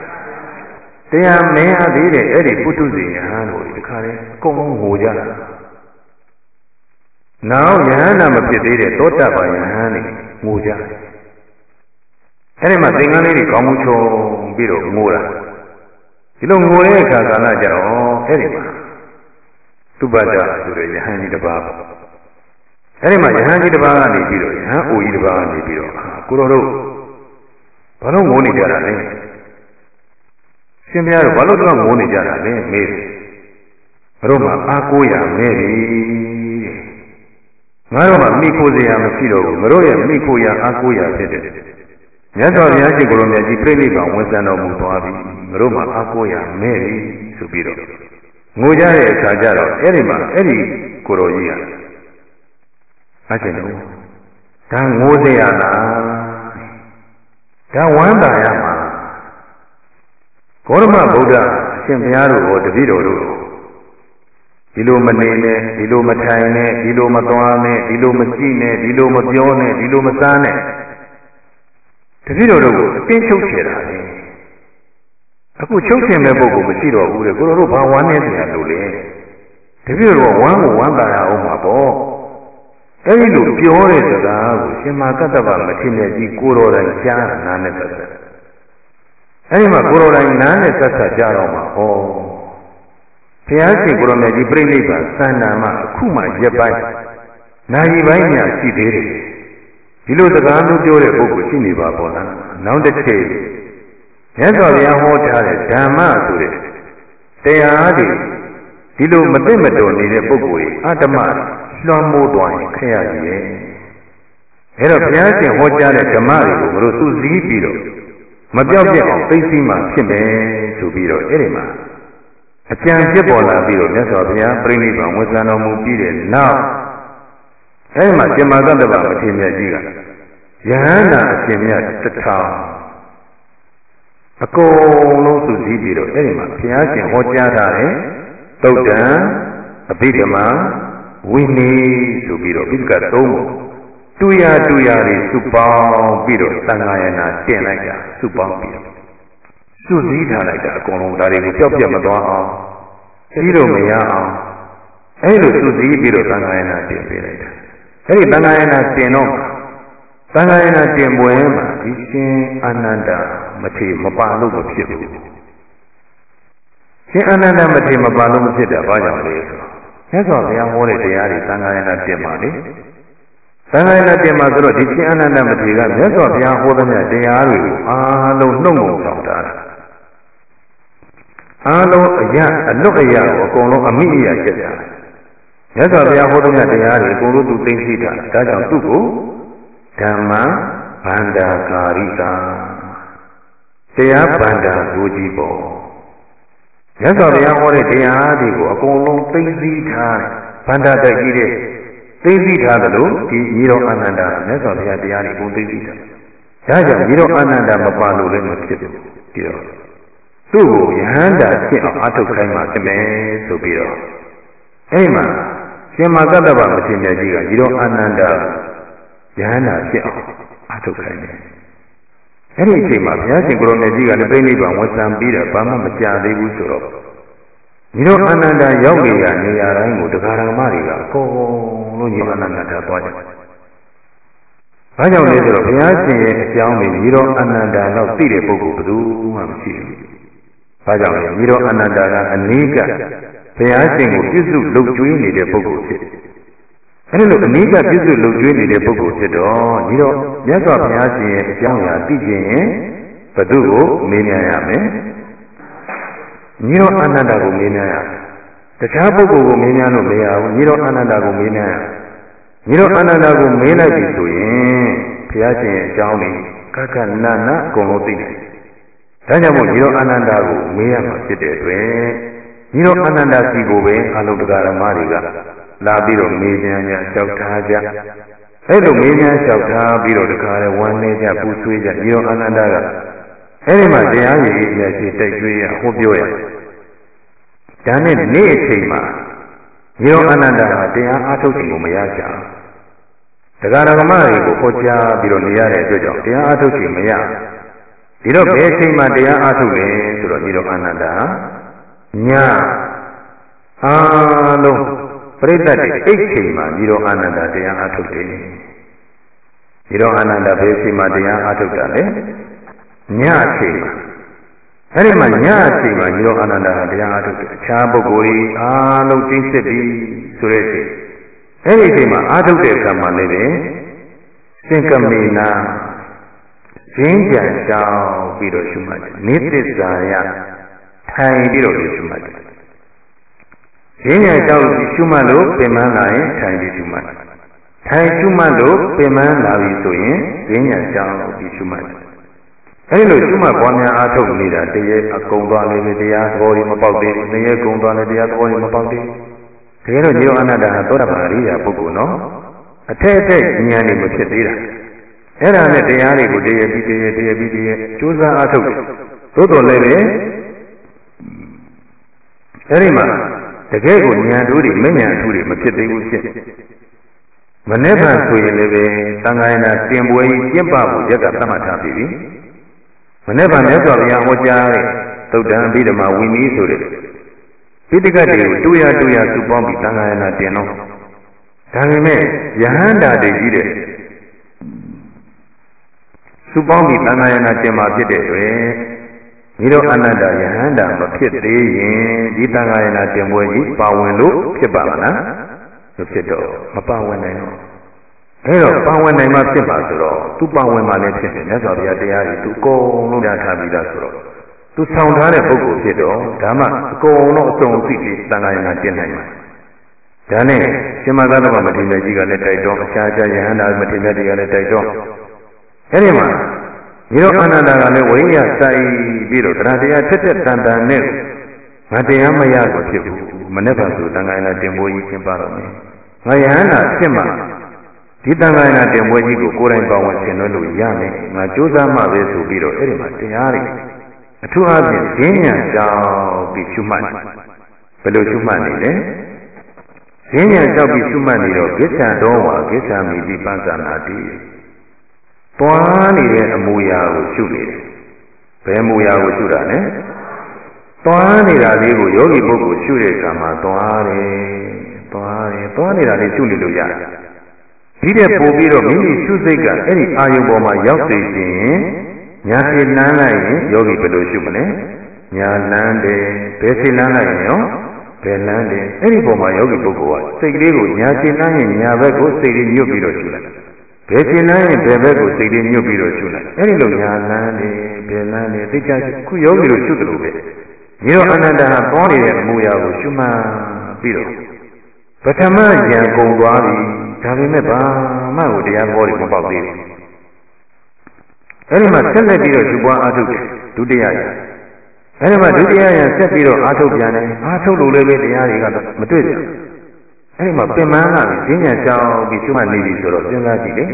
တရားမင်းအသေးတဲ့အဲ့ဒီပုထုဇဉ်ယဟန်တော်တွေတခါလေအကုန်လုံးငိုကြတာနောက်ယဟန်နာမဖြစ်သေးတဲ့သောတာပန်ယဟန်တွေငိုကြတယ်အဲ့ဒီမှာသင်္ကန်းလေးတွေကောင်းမှုချုံပြီးတော့ငိုတာဒီလိုငိုတဲ့အခါကာလကြတော့အဲ့ဒီမှာသုဘဒဆိုတဲ့ယဟန်ကြီးတစ်ပါး အဲ့ဒီမှာယဟန်ကြီးတစ်ပါးကနေပြီးတော့ယဟန်အိုကြီးတစ်ပါးကနေပြီးတော့ကိုတော်တို့ဘာလို့ငိုနေကြတာလဲရှင်ဘုရားတို့ဘာလို့တော့ငိုနေကြတာလဲမေးတယ်ဘတို့မှာအာကိုရမဲပြီငါတို့မှာမိခိုစရာမရှိတော့ဘူးမတို့ရဲ့မိခိုရအာကိုရဖြစ်တယ်မြတ်စွာဘုရားရှင်ကိုလိုမြတ်ကြီးပြိဋိဘံဝန်ဆံတော်မူသွားပြီမတို့မှာအာကိုရမဲပြီဆိုပြီးတော့ငိုကြတဲ့အခါကျတော့အဲ့ဒီမှာအဲ့ဒီကိုတော်ကြီးက အရှင်တို့ဒါငိုစရာလားဒါဝမ်းသာရမှာဂေါရမဗုဒ္ဓအရှင်ဘုရားတို့ဟောတပည့်တော်တို့ဒီလိုမနေနဲ့ဒီလိုမထိုင်နဲ့ဒီလိုမသွားနဲ့ဒီလိုမကြည့်နဲ့ဒီလိုမပြောနဲ့ဒီလိုမစားနဲ့တတိတော်တို့ကိုအတင်းချုပ်ချယ်တာလေအခုချုပ်ချယ်မဲ့ပုဂ္ဂိုလ်မရှိတော့ဘူးလေကိုတို့ဘာဝမ်းနေတယ်လို့လေတတိတော်ကဝမ်းကိုဝမ်းသာရအောင်ပါပေါ့ အဲဒီလိုပြောတဲ့စကားကိုရှင်မာကတ္တဗမထေရကြီးကိုတော်တိုင်ကြားနာနဲ့သက်သက်အဲဒီမှာကိုတော်တိုင်နာနဲ့သက်သက်ကြားတော့မှာဟောဘုရားရှင်ကိုရောင်မြတ်ကြီးပြိဋိဘံသန္တာမှာအခုမှရက်ပိုင်းနာရီပိုင်းညာရှိသေးတယ်ဒီလိုစကားမျိုးပြောတဲ့ပုဂ္ဂိုလ်ရှိနေပါပေါ်လားနောက်တစ်ချိန်မြတ်စွာဘုရားဟောထားတဲ့ဓမ္မဆိုတဲ့တရားတွေဒီလိုမသိမတော်နေတဲ့ပုဂ္ဂိုလ်ကြီးအတ္တမ လွှမ်းမိုးသွားရင်ခရရည်ရဲ့အဲတော့ဘုရားရှင်ဟောကြားတဲ့ဓမ္မတွေကိုမလို့သူစည်းပြီးတော့မပြောက်ပြက်အောင်သိသိမှဖြစ်မယ်ဆိုပြီးတော့အဲ့ဒီမှာအကြံဖြစ်ပေါ်လာပြီးတော့မြတ်စွာဘုရားပြိဋိဘံဝေဇန်တော်မူပြီးတဲ့နောက်အဲဒီမှာရှင်မာသတ္တဗမထေရမြတ်ကြီးကယဟန္တာအရှင်မြတ်တထောင်အကုန်လုံးစုစည်းပြီးတော့အဲဒီမှာဘုရားရှင်ဟောကြားထားတဲ့သုတ်တံအဘိဓမ္မာ ဝိနည်းဆိုပြီးတော့ဘိက္ခသုံးပုံတူရတူရတွေစုပေါင်းပြီးတော့သံဃာယနာတင်လိုက်တာစုပေါင်းပြီးတော့စုစည်းထားလိုက်တာအကုန်လုံးဒါတွေကိုကြောက်ပြတ်မသွားအောင်ပြီးတော့မရအောင်အဲလိုစုစည်းပြီးတော့သံဃာယနာတင်ပေးလိုက်တာအဲဒီသံဃာယနာတင်တော့သံဃာယနာတင်ပွဲမှာဒီရှင်အာနန္ဒမထေမပါလို့မဖြစ်ဘူးရှင်အာနန္ဒမထေမပါလို့မဖြစ်တာဘာကြောင့်လဲဆိုတော့ မြတ်စွာဘုရားဟောတဲ့တရားတွေသံဃာယနာတင်ပါလေသံဃာယနာတင်ပါဆိုတော့ဒီရှင်အာနန္ဒမထေကမြတ်စွာဘုရားဟောတဲ့တရားတွေကိုအားလုံးနှုတ်ငုံဆောင်တာအားလုံးအရအလွတ်အရကိုအကုန်လုံးအမိအရဖြစ်ကြတယ်မြတ်စွာဘုရားဟောတဲ့တရားတွေအကုန်လုံးသူသိသိတာဒါကြောင့်သူ့ကိုဓမ္မဗန္ဒာကာရိတာတရားဗန္ဒာကိုကြီးပေါ် မြတ်စွာဘုရားဟောတဲ့တရားတွေကိုအကုန်လုံးသိသိထားဗန္ဒာတက်ကြီးတဲ့သိသိထားသလိုဒီညီတော်အာနန္ဒာမြတ်စွာဘုရားတရားတွေအကုန်သိသိထားဒါကြောင့်ညီတော်အာနန္ဒာမပါလို့လည်းမဖြစ်ဘူးဒီတော့သူ့ကိုယဟန္တာဖြစ်အောင်အထုတ်ခိုင်းမှဖြစ်မယ်ဆိုပြီးတော့အဲ့မှာရှင်မကတ္တဗမထေရကြီးကဒီတော့အာနန္ဒာယဟန္တာဖြစ်အောင်အထုတ်ခိုင်းတယ် အဲ့ဒီအချိန်မှာဘုရားရှင်ကိုရောင်မြတ်ကြီးကလည်းပြိဋိဘံဝန်ဆံပြီးတော့ဘာမှမကြသေးဘူးဆိုတော့ဒီတော့အာနန္ဒာရောက်နေရနေရာတိုင်းကိုတရားဓမ္မတွေကအကုန်လုံးညီအာနန္ဒာသွားကြတယ်။ဘာကြောင့်လဲဆိုတော့ဘုရားရှင်ရဲ့အကြောင်းတွေညီတော်အာနန္ဒာတော့သိတဲ့ပုဂ္ဂိုလ်ဘယ်သူမှမရှိဘူး။ဘာကြောင့်လဲညီတော်အာနန္ဒာကအနည်းကဘုရားရှင်ကိုပြည့်စုံလုပ်ကျွေးနေတဲ့ပုဂ္ဂိုလ်ဖြစ်တယ်။ အဲဒီလိုအနည်းကပြည့်စုံလုပ်ကျွေးနေတဲ့ပုဂ္ဂိုလ်ဖြစ်တော့ညီတော်မြတ်စွာဘုရားရှင်ရဲ့အကြောင်းအရာသိခြင်းရင်ဘယ်သူကိုမေးမြန်းရမလဲ။ညီတော်အာနန္ဒာကိုမေးမြန်းရမယ်။တခြားပုဂ္ဂိုလ်ကိုမေးမြန်းလို့မရဘူးညီတော်အာနန္ဒာကိုမေးမြန်းရမယ်။ညီတော်အာနန္ဒာကိုမေးလိုက်ပြီဆိုရင်ဘုရားရှင်ရဲ့အကြောင်းလေးကကနနာအကုန်လုံးသိတယ်။ဒါကြောင့်မို့ညီတော်အာနန္ဒာကိုမေးရမှာဖြစ်တဲ့အတွက်ညီတော်အာနန္ဒာစီကိုပဲအလုံးတရားဓမ္မတွေက လာပြီးတော့မေးမြန်းကြလျှောက်ထားကြအဲ့လိုမေးမြန်းလျှောက်ထားပြီးတော့တခါလဲဝမ်းနေကြပူဆွေးကြညီတော်အာနန္ဒာကအဲ့ဒီမှာတရားရည်ကြီးနဲ့ရှိတိုက်ကျွေးရဟောပြောရဒါနဲ့နေ့အချိန်မှာညီတော်အာနန္ဒာဟာတရားအားထုတ်ခြင်းကိုမရကြဘူးတရားဓမ္မတွေကိုဟောကြားပြီးတော့နေရတဲ့အတွက်ကြောင့်တရားအားထုတ်ခြင်းမရဒီတော့ဘယ်အချိန်မှတရားအားထုတ်လဲဆိုတော့ညီတော်အာနန္ဒာညအားလုံး ပြိတ္တတွေအိတ်ချိန်မှာညီတော်အာနန္ဒာတရားအားထုတ်တယ်ညီတော်အာနန္ဒာဘယ်အချိန်မှတရားအားထုတ်တာလဲညအချိန်မှာအဲ့ဒီမှာညအချိန်မှာညီတော်အာနန္ဒာတရားအားထုတ်တယ်အခြားပုဂ္ဂိုလ်ကြီးအားလုံးကျင့်စစ်ပြီးဆိုတဲ့အချိန်အဲ့ဒီအချိန်မှာအားထုတ်တဲ့အခါမှာလည်းပဲစင်ကမေနာရင်းကြံရှောင်းပြီးတော့ရှုမှတ်တယ်နိသစ္စာယထိုင်ပြီးတော့ရှုမှတ်တယ် ရင်းကြံရှောင်းရှုမှတ်လို့ပြင်မလာရင်ထိုင်ပြီးရှုမှတ်တယ်ထိုင်ရှုမှတ်လို့ပြင်မလာပြီဆိုရင်ရင်းကြံရှောင်းပြီးရှုမှတ်တယ်အဲဒီလိုရှုမှတ်ပွားများအားထုတ်နေတာတရေအကုံသွားလည်းတရားသဘောကြီးမပေါက်သေးဘူး။နေရကုံသွားလည်းတရားသဘောကြီးမပေါက်သေးဘူး။တကယ်တော့ညီတော်အနတ္တဟာသောတာပန်အရိယာပုဂ္ဂိုလ်နော်။အထက်အထက်ဉာဏ်တွေမဖြစ်သေးတာ။အဲ့ဒါနဲ့တရားတွေကိုတရေပြီးတရေတရေပြီးတရေကြိုးစားအားထုတ်တယ်။သို့တော်လည်းပဲအဲဒီမှာ တတကယ်ကိုဉာဏ်တို့တွေမဉဏ်အထူးတွေမဖြစ်သေးဘူးဖြစ်မနေ့ကဆိုရင်လည်းပဲသံဃာယနာတင်ပွဲကြီးကျင့်ပဖို့ရက်ကသတ်မှတ်ထားပြီမနေ့ကမြတ်စွာဘုရားဟောကြားတဲ့သုတ်တံဘိဓမ္မာဝိနည်းဆိုတဲ့ပိဋကတ်တွေကိုတူရတူရစုပေါင်းပြီးသံဃာယနာတင်တော့ဒါပေမဲ့ယဟန္တာတွေကြီးတဲ့စုပေါင်းပြီးသံဃာယနာတင်မှာဖြစ်တဲ့အတွက် ဒီတော့အနန္တယဟန္တာမဖြစ်သေးရင်ဒီသံဃာယနာတင်ပွဲကြီးပါဝင်လို့ဖြစ်ပါမလားမဖြစ်တော့မပါဝင်နိုင်တော့အဲတော့ပါဝင်နိုင်မှဖြစ်ပါဆိုတော့သူပါဝင်မှလည်းဖြစ်တယ်မြတ်စွာဘုရားတရားတွေသူအကုန်လုံးကြားထားပြီးသားဆိုတော့သူဆောင်ထားတဲ့ပုဂ္ဂိုလ်ဖြစ်တော့ဒါမှအကုန်လုံးအစုံအသိလေးသံဃာယနာတင်နိုင်မှာဒါနဲ့ရှင်မသာသမမထေရကြီးကလည်းတိုက်တော့အခြားခြားယဟန္တာမထေရကြီးကလည်းတိုက်တော့အဲဒီမှာ ဒီတော့အနန္တကလည်းဝိညာဉ်စိုက်ပြီးတော့တရားတရားဖြစ်တဲ့တန်တန်နဲ့ငါတရားမရလို့ဖြစ်ဘူးမနေ့ကဆိုတန်ခါရတင်ပွဲကြီးကျင်းပတော့မယ်ငါယဟန္တာဖြစ်မှဒီတန်ခါရတင်ပွဲကြီးကိုကိုယ်တိုင်ပါဝင်ဆင်နွှဲလို့ရမယ်ငါကြိုးစားမှပဲဆိုပြီးတော့အဲ့ဒီမှာတရားတွေအထူးအားဖြင့်ဈဉ္ညာကြောင့်ပြီးရှုမှတ်ဘယ်လိုရှုမှတ်နေလဲဈဉ္ညာကြောင့်ပြီးရှုမှတ်နေတော့ကိစ္ဆံတော်ဝါကိစ္ဆံမိတိပန်းစနာတိ သွားနေတဲ့အမူအရာကိုရှုနေတယ်ဘယ်မူအရာကိုရှုတာလဲသွားနေတာလေးကိုယောဂီပုဂ္ဂိုလ်ရှုတဲ့အခါမှာသွားတယ်သွားတယ်သွားနေတာလေးရှုနေလို့ရတယ်ဒီတဲ့ပို့ပြီးတော့မိမိရှုစိတ်ကအဲ့ဒီအာယုံပေါ်မှာရောက်သိခြင်းညာစိလန်းလိုက်ရင်ယောဂီဘယ်လိုရှုမလဲညာလန်းတယ်ဘယ်စိလန်းလိုက်ရင်ရောဘယ်လန်းတယ်အဲ့ဒီပေါ်မှာယောဂီပုဂ္ဂိုလ်ကစိတ်ကလေးကိုညာစိလန်းရင်ညာဘက်ကိုစိတ်လေးညွတ်ပြီးတော့ရှုလိုက် ဘယ်စိလန်းရင်ဘယ်ဘက်ကိုစိတ်လေးညွတ်ပြီးတော့ရှုလိုက်အဲ့ဒီလိုညာလန်းတယ်ဘယ်လန်းတယ်သိချခုယောဂီတို့ရှုတယ်လို့ပဲဒီတော့အနန္တဟာပေါ်နေတဲ့အမူအရာကိုရှုမှတ်ပြီးတော့ပထမဉာဏ်ကုန်သွားပြီဒါပေမဲ့ဘာမှကိုတရားဟောတယ်မပေါက်သေးဘူးအဲဒီမှာဆက်လက်ပြီးတော့ရှုပွားအားထုတ်တယ်ဒုတိယဉာဏ်အဲဒီမှာဒုတိယဉာဏ်ဆက်ပြီးတော့အားထုတ်ပြန်တယ်အားထုတ်လို့လည်းပဲတရားတွေကမတွေ့ဘူး အဲဒီမှာပင်မလာပြီးဈဉ္ဉံကြောင်းပြီးရှုမှတ်နေပြီဆိုတော့စဉ်းစားကြည့်လေ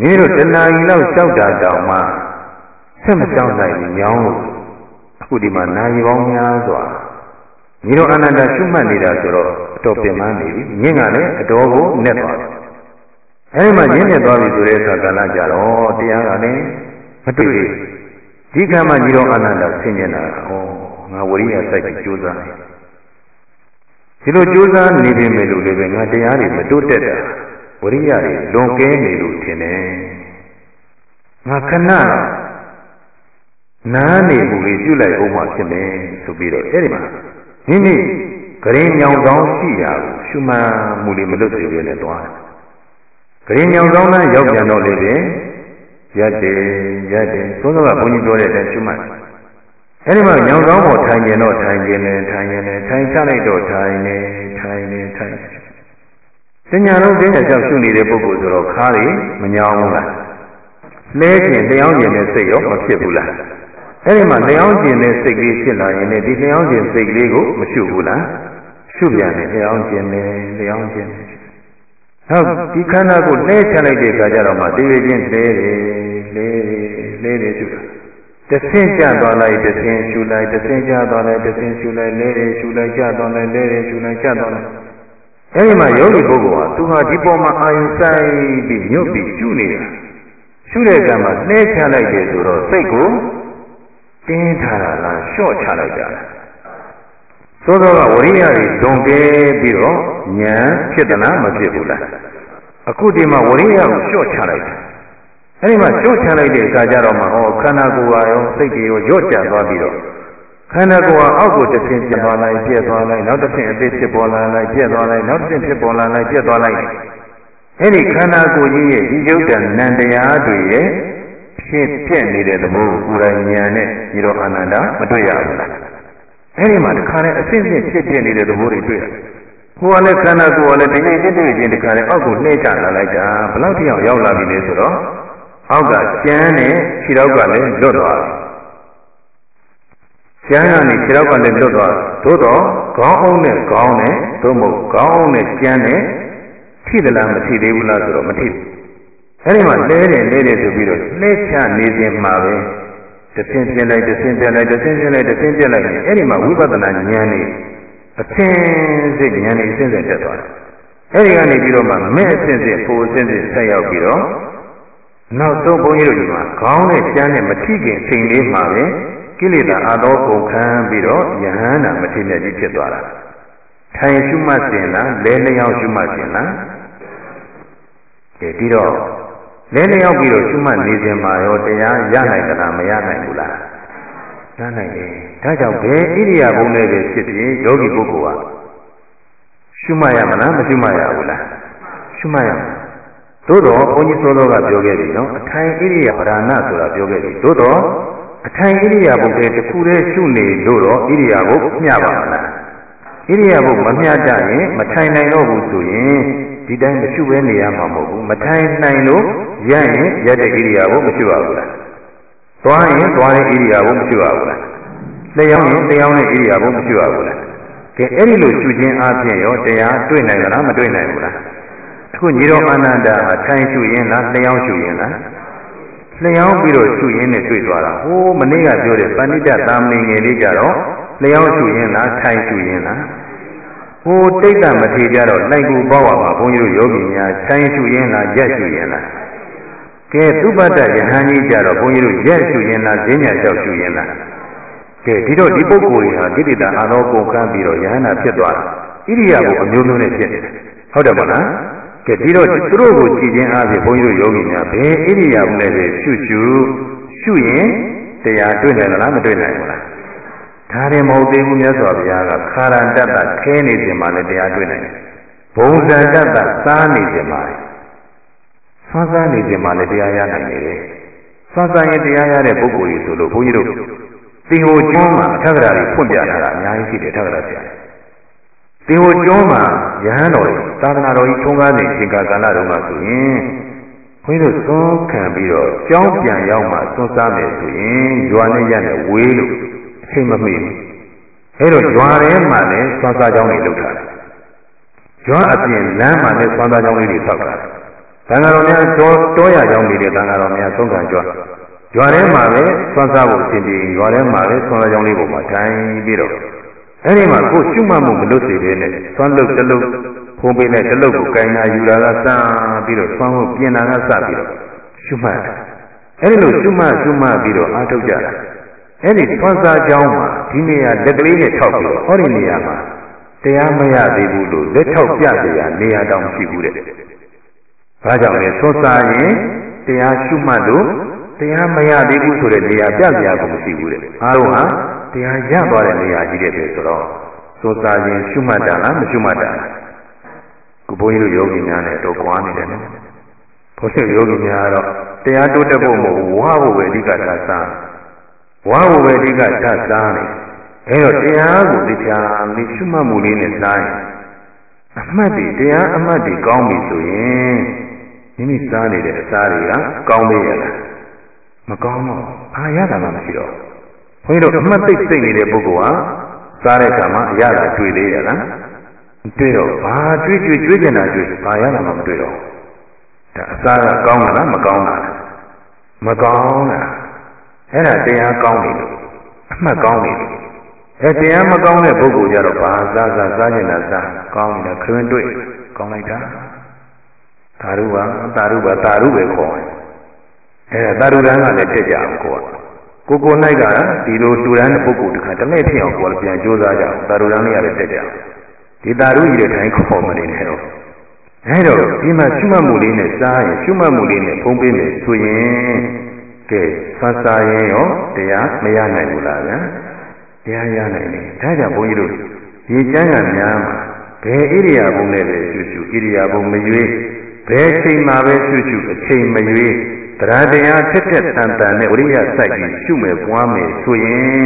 မင်းတို့တဏှာကြီးလောက်လျှောက်တာတောင်မှဆက်မကြောက်နိုင်ဘူးညောင်းလို့အခုဒီမှာနာရီပေါင်းများစွာညီတော်အနန္တရှုမှတ်နေတာဆိုတော့အတော်ပင်ပန်းနေပြီညင်ကလည်းအတော်ကိုနဲ့သွားတယ်အဲဒီမှာညင်နဲ့သွားပြီဆိုတဲ့အခါကလည်းကြတော့တရားကလည်းမတွေ့ဘူးဒီကံမှာညီတော်အနန္တဆင်ញင်တာဟောငါဝရိယစိုက်ပြီးကြိုးစားတယ် ဒီလိုကြိုးစားနေပြီမယ်လို့လည်းပဲငါတရားတွေမတိုးတက်တာဝရိယတွေလွန်ကဲနေလို့ထင်တယ်ငါခဏနားနေမှုလေးပြုလိုက်အောင်မှဖြစ်မယ်ဆိုပြီးတော့အဲ့ဒီမှာမိမိဂရင်ညောင်ကောင်းရှိတာကိုရှုမှန်မှုလေးမလွတ်စေဘဲနဲ့သွားတယ်ဂရင်ညောင်ကောင်းนั้นရောက်ပြန်တော့လေပဲရက်တယ်ရက်တယ်သုံးသကဘုန်းကြီးပြောတဲ့အတိုင်းရှုမှတ် အဲ့ဒီမှာညောင်ကောင်းပေါ်ထိုင်ကျင်တော့ထိုင်ကျင်တယ်ထိုင်ကျင်တယ်ထိုင်ချလိုက်တော့ထိုင်နေထိုင်နေထိုင်စညာလုံးတင်းတဲ့ကြောက်ရှုနေတဲ့ပုဂ္ဂိုလ်ဆိုတော့ခါးတွေမညောင်းဘူးလားလဲကျင်လျောင်းကျင်တဲ့စိတ်ရောမဖြစ်ဘူးလားအဲ့ဒီမှာလျောင်းကျင်တဲ့စိတ်ကလေးဖြစ်လာရင်လည်းဒီလျောင်းကျင်စိတ်ကလေးကိုမရှုဘူးလားရှုပြန်တယ်လျောင်းကျင်တယ်လျောင်းကျင်တယ်ဟုတ်ဒီခန္ဓာကိုလဲချလိုက်တဲ့အခါကျတော့မှတည်ရချင်းလဲတယ်လဲလဲတယ်ရှုတာ တဆင်းကြသွားလိုက်တဆင်းရှုလိုက်တဆင်းကြသွားလိုက်တဆင်းရှုလိုက်လဲတယ်ရှုလိုက်ကြသွားလိုက်လဲတယ်ရှုလိုက်ကြသွားလိုက်အဲဒီမှာယောဂီပုဂ္ဂိုလ်ဟာသူဟာဒီပေါ်မှာအာယုစိုက်ပြီးညွတ်ပြီးရှုနေတာရှုတဲ့အခါမှာလဲချလိုက်တယ်ဆိုတော့စိတ်ကိုတင်းထားတာလားလျှော့ချလိုက်တာလားသို့တော့ဝရိယတွေဒုံတဲပြီးတော့ဉာဏ်ဖြစ်သလားမဖြစ်ဘူးလားအခုဒီမှာဝရိယကိုလျှော့ချလိုက်တယ် အဲဒီမှာလျှော့ချလိုက်တဲ့အခါကျတော့မှဟောခန္ဓာကိုယ်ကရောစိတ်တွေရောညော့ကျသွားပြီးတော့ခန္ဓာကိုယ်ကအောက်ကိုတစ်ဆင့်ပြတ်သွားလိုက်ပြတ်သွားလိုက်နောက်တစ်ဆင့်အသေးဖြစ်ပေါ်လာလိုက်ပြတ်သွားလိုက်နောက်တစ်ဆင့်ဖြစ်ပေါ်လာလိုက်ပြတ်သွားလိုက်အဲဒီခန္ဓာကိုယ်ကြီးရဲ့ဒီယုတ်တန်နံတရားတွေရဲ့ဖြစ်ဖြစ်နေတဲ့သဘောကိုကိုယ်တိုင်ဉာဏ်နဲ့ညီတော်အာနန္ဒမတွေ့ရဘူးလားအဲဒီမှာတခါနဲ့အစစ်စစ်ဖြစ်ဖြစ်နေတဲ့သဘောတွေတွေ့ရတယ်ကိုယ်ကလည်းခန္ဓာကိုယ်ကလည်းဒီနေ့တစ်တွေ့ချင်းတခါနဲ့အောက်ကိုနှိမ့်ချလာလိုက်တာဘယ်လောက်တိအောင်ရောက်လာပြီလဲဆိုတော့ အောက်ကကျန်းနဲ့ခြေထောက်ကလည်းလွတ်သွားတယ်ကျန်းကနေခြေထောက်ကလည်းလွတ်သွားသို့တော့ခေါင်းအုံးနဲ့ခေါင်းနဲ့သို့မဟုတ်ခေါင်းအုံးနဲ့ကျန်းနဲ့ထိသလားမထိသေးဘူးလားဆိုတော့မထိဘူးအဲဒီမှာလဲတယ်လဲတယ်ဆိုပြီးတော့လှည့်ချနေစဉ်မှာပဲတဆင်းပြလိုက်တဆင်းပြလိုက်တဆင်းပြလိုက်တဆင်းပြလိုက်အဲ့ဒီမှာဝိပဿနာဉာဏ်နေအသင်းစိတ်ဉာဏ်နဲ့အစဉ်စဉ်တက်သွားတယ်အဲ့ဒီကနေပြီးတော့မှမဲ့အစဉ်စဉ်ကိုအစဉ်စဉ်ဆက်ရောက်ပြီးတော့ နောက်ဆုံးဘုန်းကြီးတို့ဒီမှာခေါင်းနဲ့ကျမ်းနဲ့မထိခင်အချိန်လေးမှာပဲကိလေသာအသောကုန်ခံပြီးတော့ယဟန္တာမထေရကြီးဖြစ်သွားတာထိုင်ရှုမှတ်ခြင်းလားလဲလျောင်းရှုမှတ်ခြင်းလားကဲပြီးတော့လဲလျောင်းပြီးတော့ရှုမှတ်နေခြင်းမှာရောတရားရနိုင်သလားမရနိုင်ဘူးလားရနိုင်တယ်ဒါကြောင့်ဘယ်ဣရိယာပုနဲ့ပဲဖြစ်ဖြစ်ယောဂီပုဂ္ဂိုလ်ဟာရှုမှတ်ရမလားမရှုမှတ်ရဘူးလားရှုမှတ်ရမယ် သို့တော့ဘုန်းကြီးစောစောကပြောခဲ့ပြီနော်အထိုင်ဣရိယာပဓာနဆိုတာပြောခဲ့ပြီသို့တော့အထိုင်ဣရိယာပုတဲ့တစ်ခုတည်းရှုနေလို့တော့ဣရိယာပုမျှပါမလားဣရိယာပုမမျှတရင်မထိုင်နိုင်တော့ဘူးဆိုရင်ဒီတိုင်းမရှုဘဲနေရမှာမဟုတ်ဘူးမထိုင်နိုင်လို့ရရင်ရတဲ့ဣရိယာပုမရှုရဘူးလားသွားရင်သွားတဲ့ဣရိယာပုမရှုရဘူးလားလျှောင်းရင်လျှောင်းတဲ့ဣရိယာပုမရှုရဘူးလားကဲအဲ့ဒီလိုရှုခြင်းအပြင်ရောတရားတွေ့နိုင်သလားမတွေ့နိုင်ဘူးလားအ ခုညီတော်အာနန္ဒာထိုင်ရှုရင်လားလျှောင်းရှုရင်လားလျှောင်းပြီးတော့ရှုရင်းနဲ့တွေ့သွားတာဟိုးမနေ့ကပြောတဲ့ပဏိတသာမဏေငယ်လေးကြတော့လျှောင်းရှုရင်းလားထိုင်ရှုရင်းလားဟိုတိတ်တမထေကြတော့လိုက်ကူပေါ့ပါမှာဘုန်းကြီးတို့ယောဂီများထိုင်ရှုရင်းလားရက်ရှုရင်းလားကဲသုပတ္တယဟန်ကြီးကြတော့ဘုန်းကြီးတို့ရက်ရှုရင်းလားဈဉ္ညာလျှောက်ရှုရင်းလားကဲဒီတော့ဒီပုဂ္ဂိုလ်တွေဟာကိတိတာအာရောကုန်ကမ်းပြီးတော့ယဟန္တာဖြစ်သွားတာဣရိယာပုအမျိုးမျိုးနဲ့ဖြစ်နေတယ်ဟုတ်တယ်မလား ကဲဒီတော့သူတို့ကိုကြည်ခြင်းအားဖြင့်ဘုန်းကြီးတို့ယောဂီများဘယ်ဣရိယာပုနဲ့ပဲရှုရှုရှုရင်တရားတွေ့နိုင်လားမတွေ့နိုင်ဘူးလားဒါရင်မဟုတ်သေးဘူးမြတ်စွာဘုရားကခါရန္တတခဲနေခြင်းမှလည်းတရားတွေ့နိုင်တယ်ဘုံဇန်တတစားနေခြင်းမှလည်းဆွမ်းစားနေခြင်းမှလည်းတရားရနိုင်နေတယ်ဆွမ်းစားရင်တရားရတဲ့ပုဂ္ဂိုလ်ကြီးဆိုလို့ဘုန်းကြီးတို့သင်္ဟိုကျွန်းမှာအထက်ကရာတွေဖွင့်ပြထားတာအများကြီးရှိတယ်အထက်ကရာဆရာ သင်္ဟိုကျွန်းမှာယဟန်တော်သာသနာတော်ကြီးထုံးကားနေချိန်ကာလတုန်းကဆိုရင်ခွင်းတို့သွန်းခံပြီးတော့ကြောင်းပြန်ရောက်မှသွန်းစားမယ်ဆိုရင်ရွာနဲ့ရနဲ့ဝေးလို့အချိန်မမှီဘူးအဲတော့ရွာထဲမှာလည်းသွန်းစားကြောင်းတွေလုပ်ထားတယ်ရွာအပြင်လမ်းမှာလည်းသွန်းစားကြောင်းလေးတွေဆောက်တာသံဃာတော်များတောတောရကြောင်းနေတဲ့သံဃာတော်များသုံးခံကြွရွာထဲမှာပဲသွန်းစားဖို့အချိန်ပြီးရွာထဲမှာပဲသွန်းစားကြောင်းလေးပေါ်မှာထိုင်ပြီးတော့ အဲ့ဒီမှာကိုရှုမှတ်မှုမလုပ်သေးဘဲနဲ့သွမ်းလုတ်တလုတ်ဖုံးပေးလိုက်တလုတ်ကိုကင်နာယူလာကစပြီးတော့သွမ်းဖို့ပြင်လာကစပြီးတော့ရှုမှတ်တယ်အဲ့ဒီလိုရှုမှတ်ရှုမှတ်ပြီးတော့အားထုတ်ကြတာအဲ့ဒီသွမ်းစားကြောင်းမှာဒီနေရာလက်ကလေးနဲ့ထောက်ပြီးတော့ဟောဒီနေရာမှာတရားမရသေးဘူးလို့လက်ထောက်ပြကြရနေရာတောင်ရှိဘူးတဲ့။ဘာကြောင့်လဲသွမ်းစားရင်တရားရှုမှတ်လို့တရားမရသေးဘူးဆိုတဲ့နေရာပြစရာကိုမရှိဘူးတဲ့။အားလုံးဟာ တရားရသွားတဲ့နေရာကြီးတဲ့ပဲဆိုတော့သောစာရင်ရှုမှတ်တာလားမရှုမှတ်တာလားခုဘုန်းကြီးတို့ယောဂီများနဲ့တော့ကွာနေတယ်နော်ဘုန်းကြီးယောဂီများကတော့တရားတိုးတက်ဖို့မဟုတ်ဝါဖို့ပဲအဓိကထားစားဝါဖို့ပဲအဓိကထားစားနေအဲတော့တရားကိုတရားလေးရှုမှတ်မှုလေးနဲ့စားရင်အမှတ်တွေတရားအမှတ်တွေကောင်းပြီဆိုရင်မိမိစားနေတဲ့အစားတွေကကောင်းသေးရလားမကောင်းတော့ဘာရတာမှမရှိတော့ ဘုန်းကြီးတို့အမှတ်သိစိတ်နေတဲ့ပုဂ္ဂိုလ်ဟာစားတဲ့အခါမှာအရသာတွေ့သေးရလားတွေ့တော့ဘာတွေ့တွေ့တွေ့ကျင်တာတွေ့ဘာရတာမှမတွေ့တော့ဒါအစားကကောင်းလားမကောင်းလားမကောင်းလားအဲ့ဒါတရားကောင်းနေလို့အမှတ်ကောင်းနေလို့အဲတရားမကောင်းတဲ့ပုဂ္ဂိုလ်ကြတော့ဘာစားစားစားကျင်တာစားကောင်းနေတာခရင်တွေ့ကောင်းလိုက်တာသာရုပါသာရုပါသာရုပဲခေါ်တယ်အဲသာရုရန်ကလည်းတက်ကြအောင်ခေါ်တယ် ကိုကို၌ကဒီလိုတူရန်တဲ့ပုဂ္ဂိုလ်တခါတလဲဖြစ်အောင်ကိုယ်ပြန်ကြိုးစားကြအောင်တာရူရန်လေးရတယ်တက်ကြအောင်ဒီတာရူကြီးတဲ့တိုင်းခေါ်မနေနဲ့တော့အဲတော့ဒီမှာရှုမှတ်မှုလေးနဲ့စားရင်ရှုမှတ်မှုလေးနဲ့ဖုံးပေးမယ်ဆိုရင်ကဲဆာစာရင်ရောတရားမရနိုင်ဘူးလားဗျာတရားရနိုင်တယ်ဒါကြောင့်ဘုန်းကြီးတို့ဒီကျမ်းဂန်များမှာဘယ်ဣရိယာပုနဲ့ပဲရှုရှုဣရိယာပုမရွေးဘယ်ချိန်မှာပဲရှုရှုအချိန်မရွေး တရားတရားထက်ထက်တန်တန်နဲ့ဝိရိယစိုက်ပြီးရှုမယ်ပွားမယ်ဆိုရင်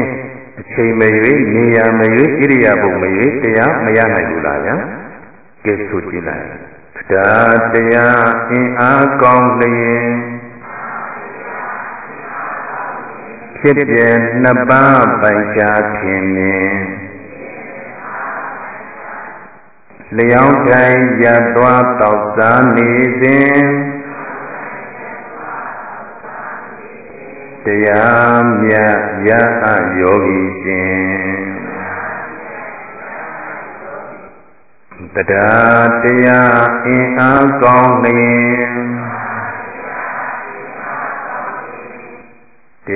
အချိန်မရွေးနေရာမရွေးဣရိယာပုမရွေးတရားမရနိုင်ဘူးလားဗျာကဲဆိုကြည့်လိုက်တရားတရားအင်အားကောင်းလျင်ဖြစ်ပြနှစ်ပါးပိုင်ချခြင်းနှင့်လျောင်းတိုင်းရသွားတောက်စားနေစဉ် တရားမြတ်ရအယောဂီရှင်တရားတရားအင်အားကောင်းလျ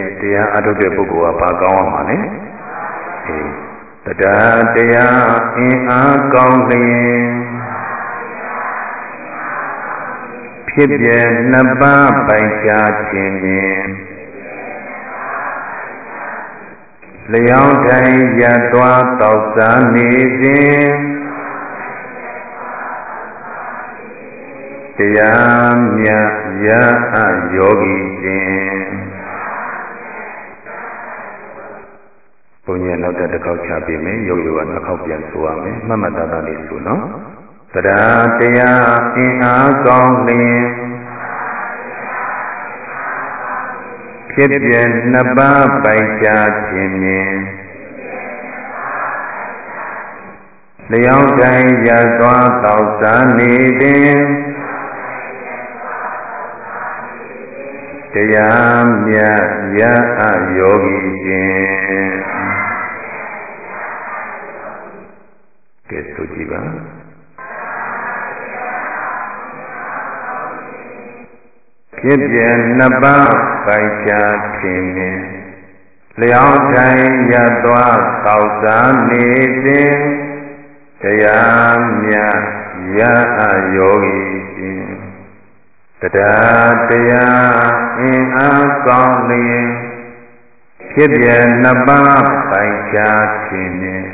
င်တရားအထုတ်တဲ့ပုဂ္ဂိုလ်ကဘာကောင်းအောင်လဲအေးတရားတရားအင်အားကောင်းလျင်ဖြစ်ပြနှစ်ပါးပိုင်ခြားခြင်းဖြင့် လျောင်းတိုင်းရသွားတောက်စားနေစဉ်တရားမြတ်ရအယောဂီရှင်ဘုန်းကြီးနောက်တစ်ခေါက်ချပေးမယ်ရုပ်ရည်ကနှစ်ခေါက်ပြန်ဆိုရမယ်မှတ်မှတ်သားသားလေးဆိုနော်တရားတရားအင်အားကောင်းလျင် ဖြစ်ပြနှစ်ပါးပိုက်ချခြင်းဖြင့်လျောင်းတိုင်းရသွားတောက်စားနေသည်တရားမြတ်ရအယောဂီရှင်ကဲဆိုကြည့်ပါ ဖြစ်ပြနှစ်ပါးပိုက်ချခြင်းနှင့်လျောင်းတိုင်းရသွားသောက်စားနေစဉ်တရားမြတ်ရအယောဂီရှင်တရားတရားအင်အားကောင်းလျင်ဖြစ်ပြနှစ်ပါးပိုက်ချခြင်းနှင့်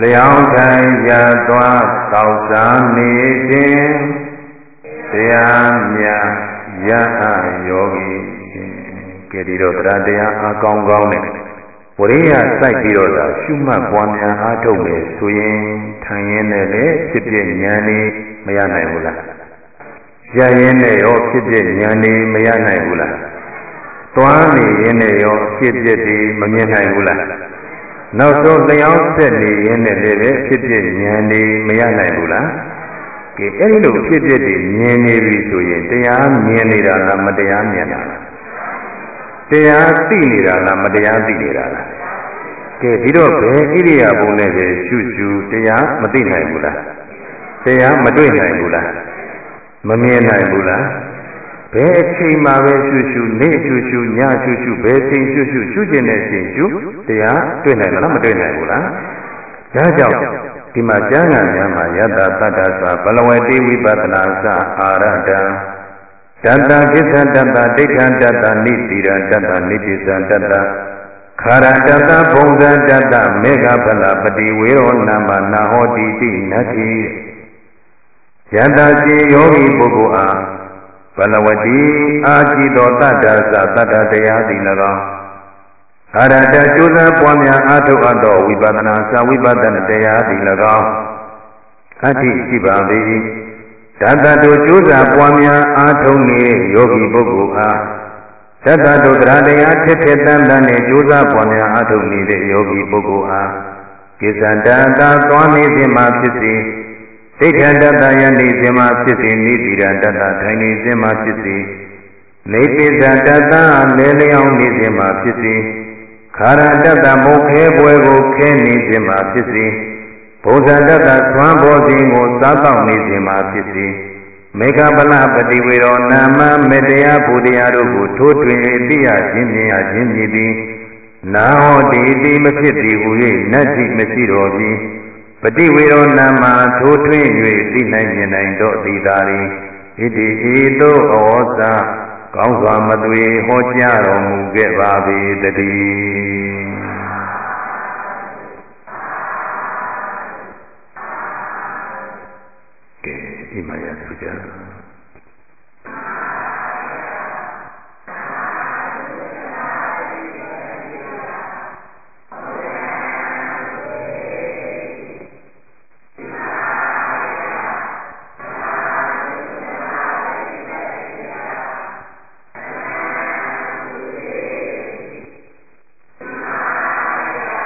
လျောင်းတိုင်းရသွားသောက်စားနေခြင်းတရားမြတ် ရဟယောဂီကဲဒီတော့တရားတရားအကောင်းကောင်းနဲ့ဝရိယစိုက်ပြီးတော့သာရှုမှတ်ပွားများအားထုတ်မယ်ဆိုရင်ထိုင်ရင်းနဲ့လည်းဖြစ်ဖြစ်ဉာဏ်လေးမရနိုင်ဘူးလားရရင်းနဲ့ရောဖြစ်ဖြစ်ဉာဏ်လေးမရနိုင်ဘူးလားသွားနေရင်းနဲ့ရောဖြစ်ဖြစ်ဒီမမြင်နိုင်ဘူးလားနောက်ဆုံးတရားဆက်နေရင်းနဲ့လည်းပဲဖြစ်ဖြစ်ဉာဏ်လေးမရနိုင်ဘူးလား ကဲအဲ့ဒီလိုဖြစ်ဖြစ်ဒီမြင်နေပြီဆိုရင်တရားမြင်နေတာလားမတရားမြင်တာလားတရားသိနေတာလားမတရားသိနေတာလားကဲဒီတော့ဘယ်ဣရိယာပုနဲ့ပဲရှုရှုတရားမသိနိုင်ဘူးလားတရားမတွေ့နိုင်ဘူးလားမမြင်နိုင်ဘူးလားဘယ်အချိန်မှာပဲရှုရှုနေ့ရှုရှုညရှုရှုဘယ်ချိန်ရှုရှုရှုကျင်တဲ့အချိန်ရှုတရားတွေ့နိုင်လားမတွေ့နိုင်ဘူးလားဒါကြောင့် ဒီမှာကျမ်းဂန်များမှာယတ္တတတ္တသဘလဝတိဝိပဿနာသအာရတံတတ္တကိစ္စတတ္တဒိဋ္ဌံတတ္တနိတိရတတ္တနိတိသံတတ္တခါရတတ္တဘုံဇံတတ္တမေဃဖလပတိဝေရောနာမနာဟောတိတိနတ္တိယတ္တရှိယောဂီပုဂ္ဂိုလ်အားဘလဝတိအာจิตောတတ္တသတတ္တတရားသည်၎င်း အာရတကျိုးစားပွားများအားထုတ်အပ်သောဝိပဿနာသဝိပဿနာတရားသည်၎င်းအတ္တိရှိပါ၏တတ္တတို့ကျိုးစားပွားများအားထုတ်နေယောဂီပုဂ္ဂိုလ်အားတတ္တတို့တရားတရားထစ်ထစ်တန်တန်နဲ့ကျိုးစားပွားများအားထုတ်နေတဲ့ယောဂီပုဂ္ဂိုလ်အားကိစ္စတတ္တသွားနေခြင်းမှာဖြစ်စေဒိဋ္ဌတတ္တယနေခြင်းမှာဖြစ်စေနိတိရတတ္တထိုင်နေခြင်းမှာဖြစ်စေနေပိတတတ္တလဲလျောင်းနေခြင်းမှာဖြစ်စေ ခါရတတ္တမုခဲပွဲကိုခဲနေခြင်းမှာဖြစ်စေဘုဇတတ္တသွမ်းဘောစဉ်ကိုစားတော့နေခြင်းမှာဖြစ်စေမေဃပလပတိဝေရောနာမမေတ္တရာဘုရားတို့ကိုထိုးထွင်းသိရခြင်းမြင်ရခြင်းမြည်သည်နာဟောတိတိမဖြစ်သည်ဟူ၍နတ္တိမရှိတော်ပြီပတိဝေရောနာမထိုးထွင်း၍သိနိုင်မြင်နိုင်တော့သည်သာရိဣတိဤသို့ဩဇာ ကောင်းစွာမသွေဟောကြားတော်မူခဲ့ပါ၏တည်းကဲဣ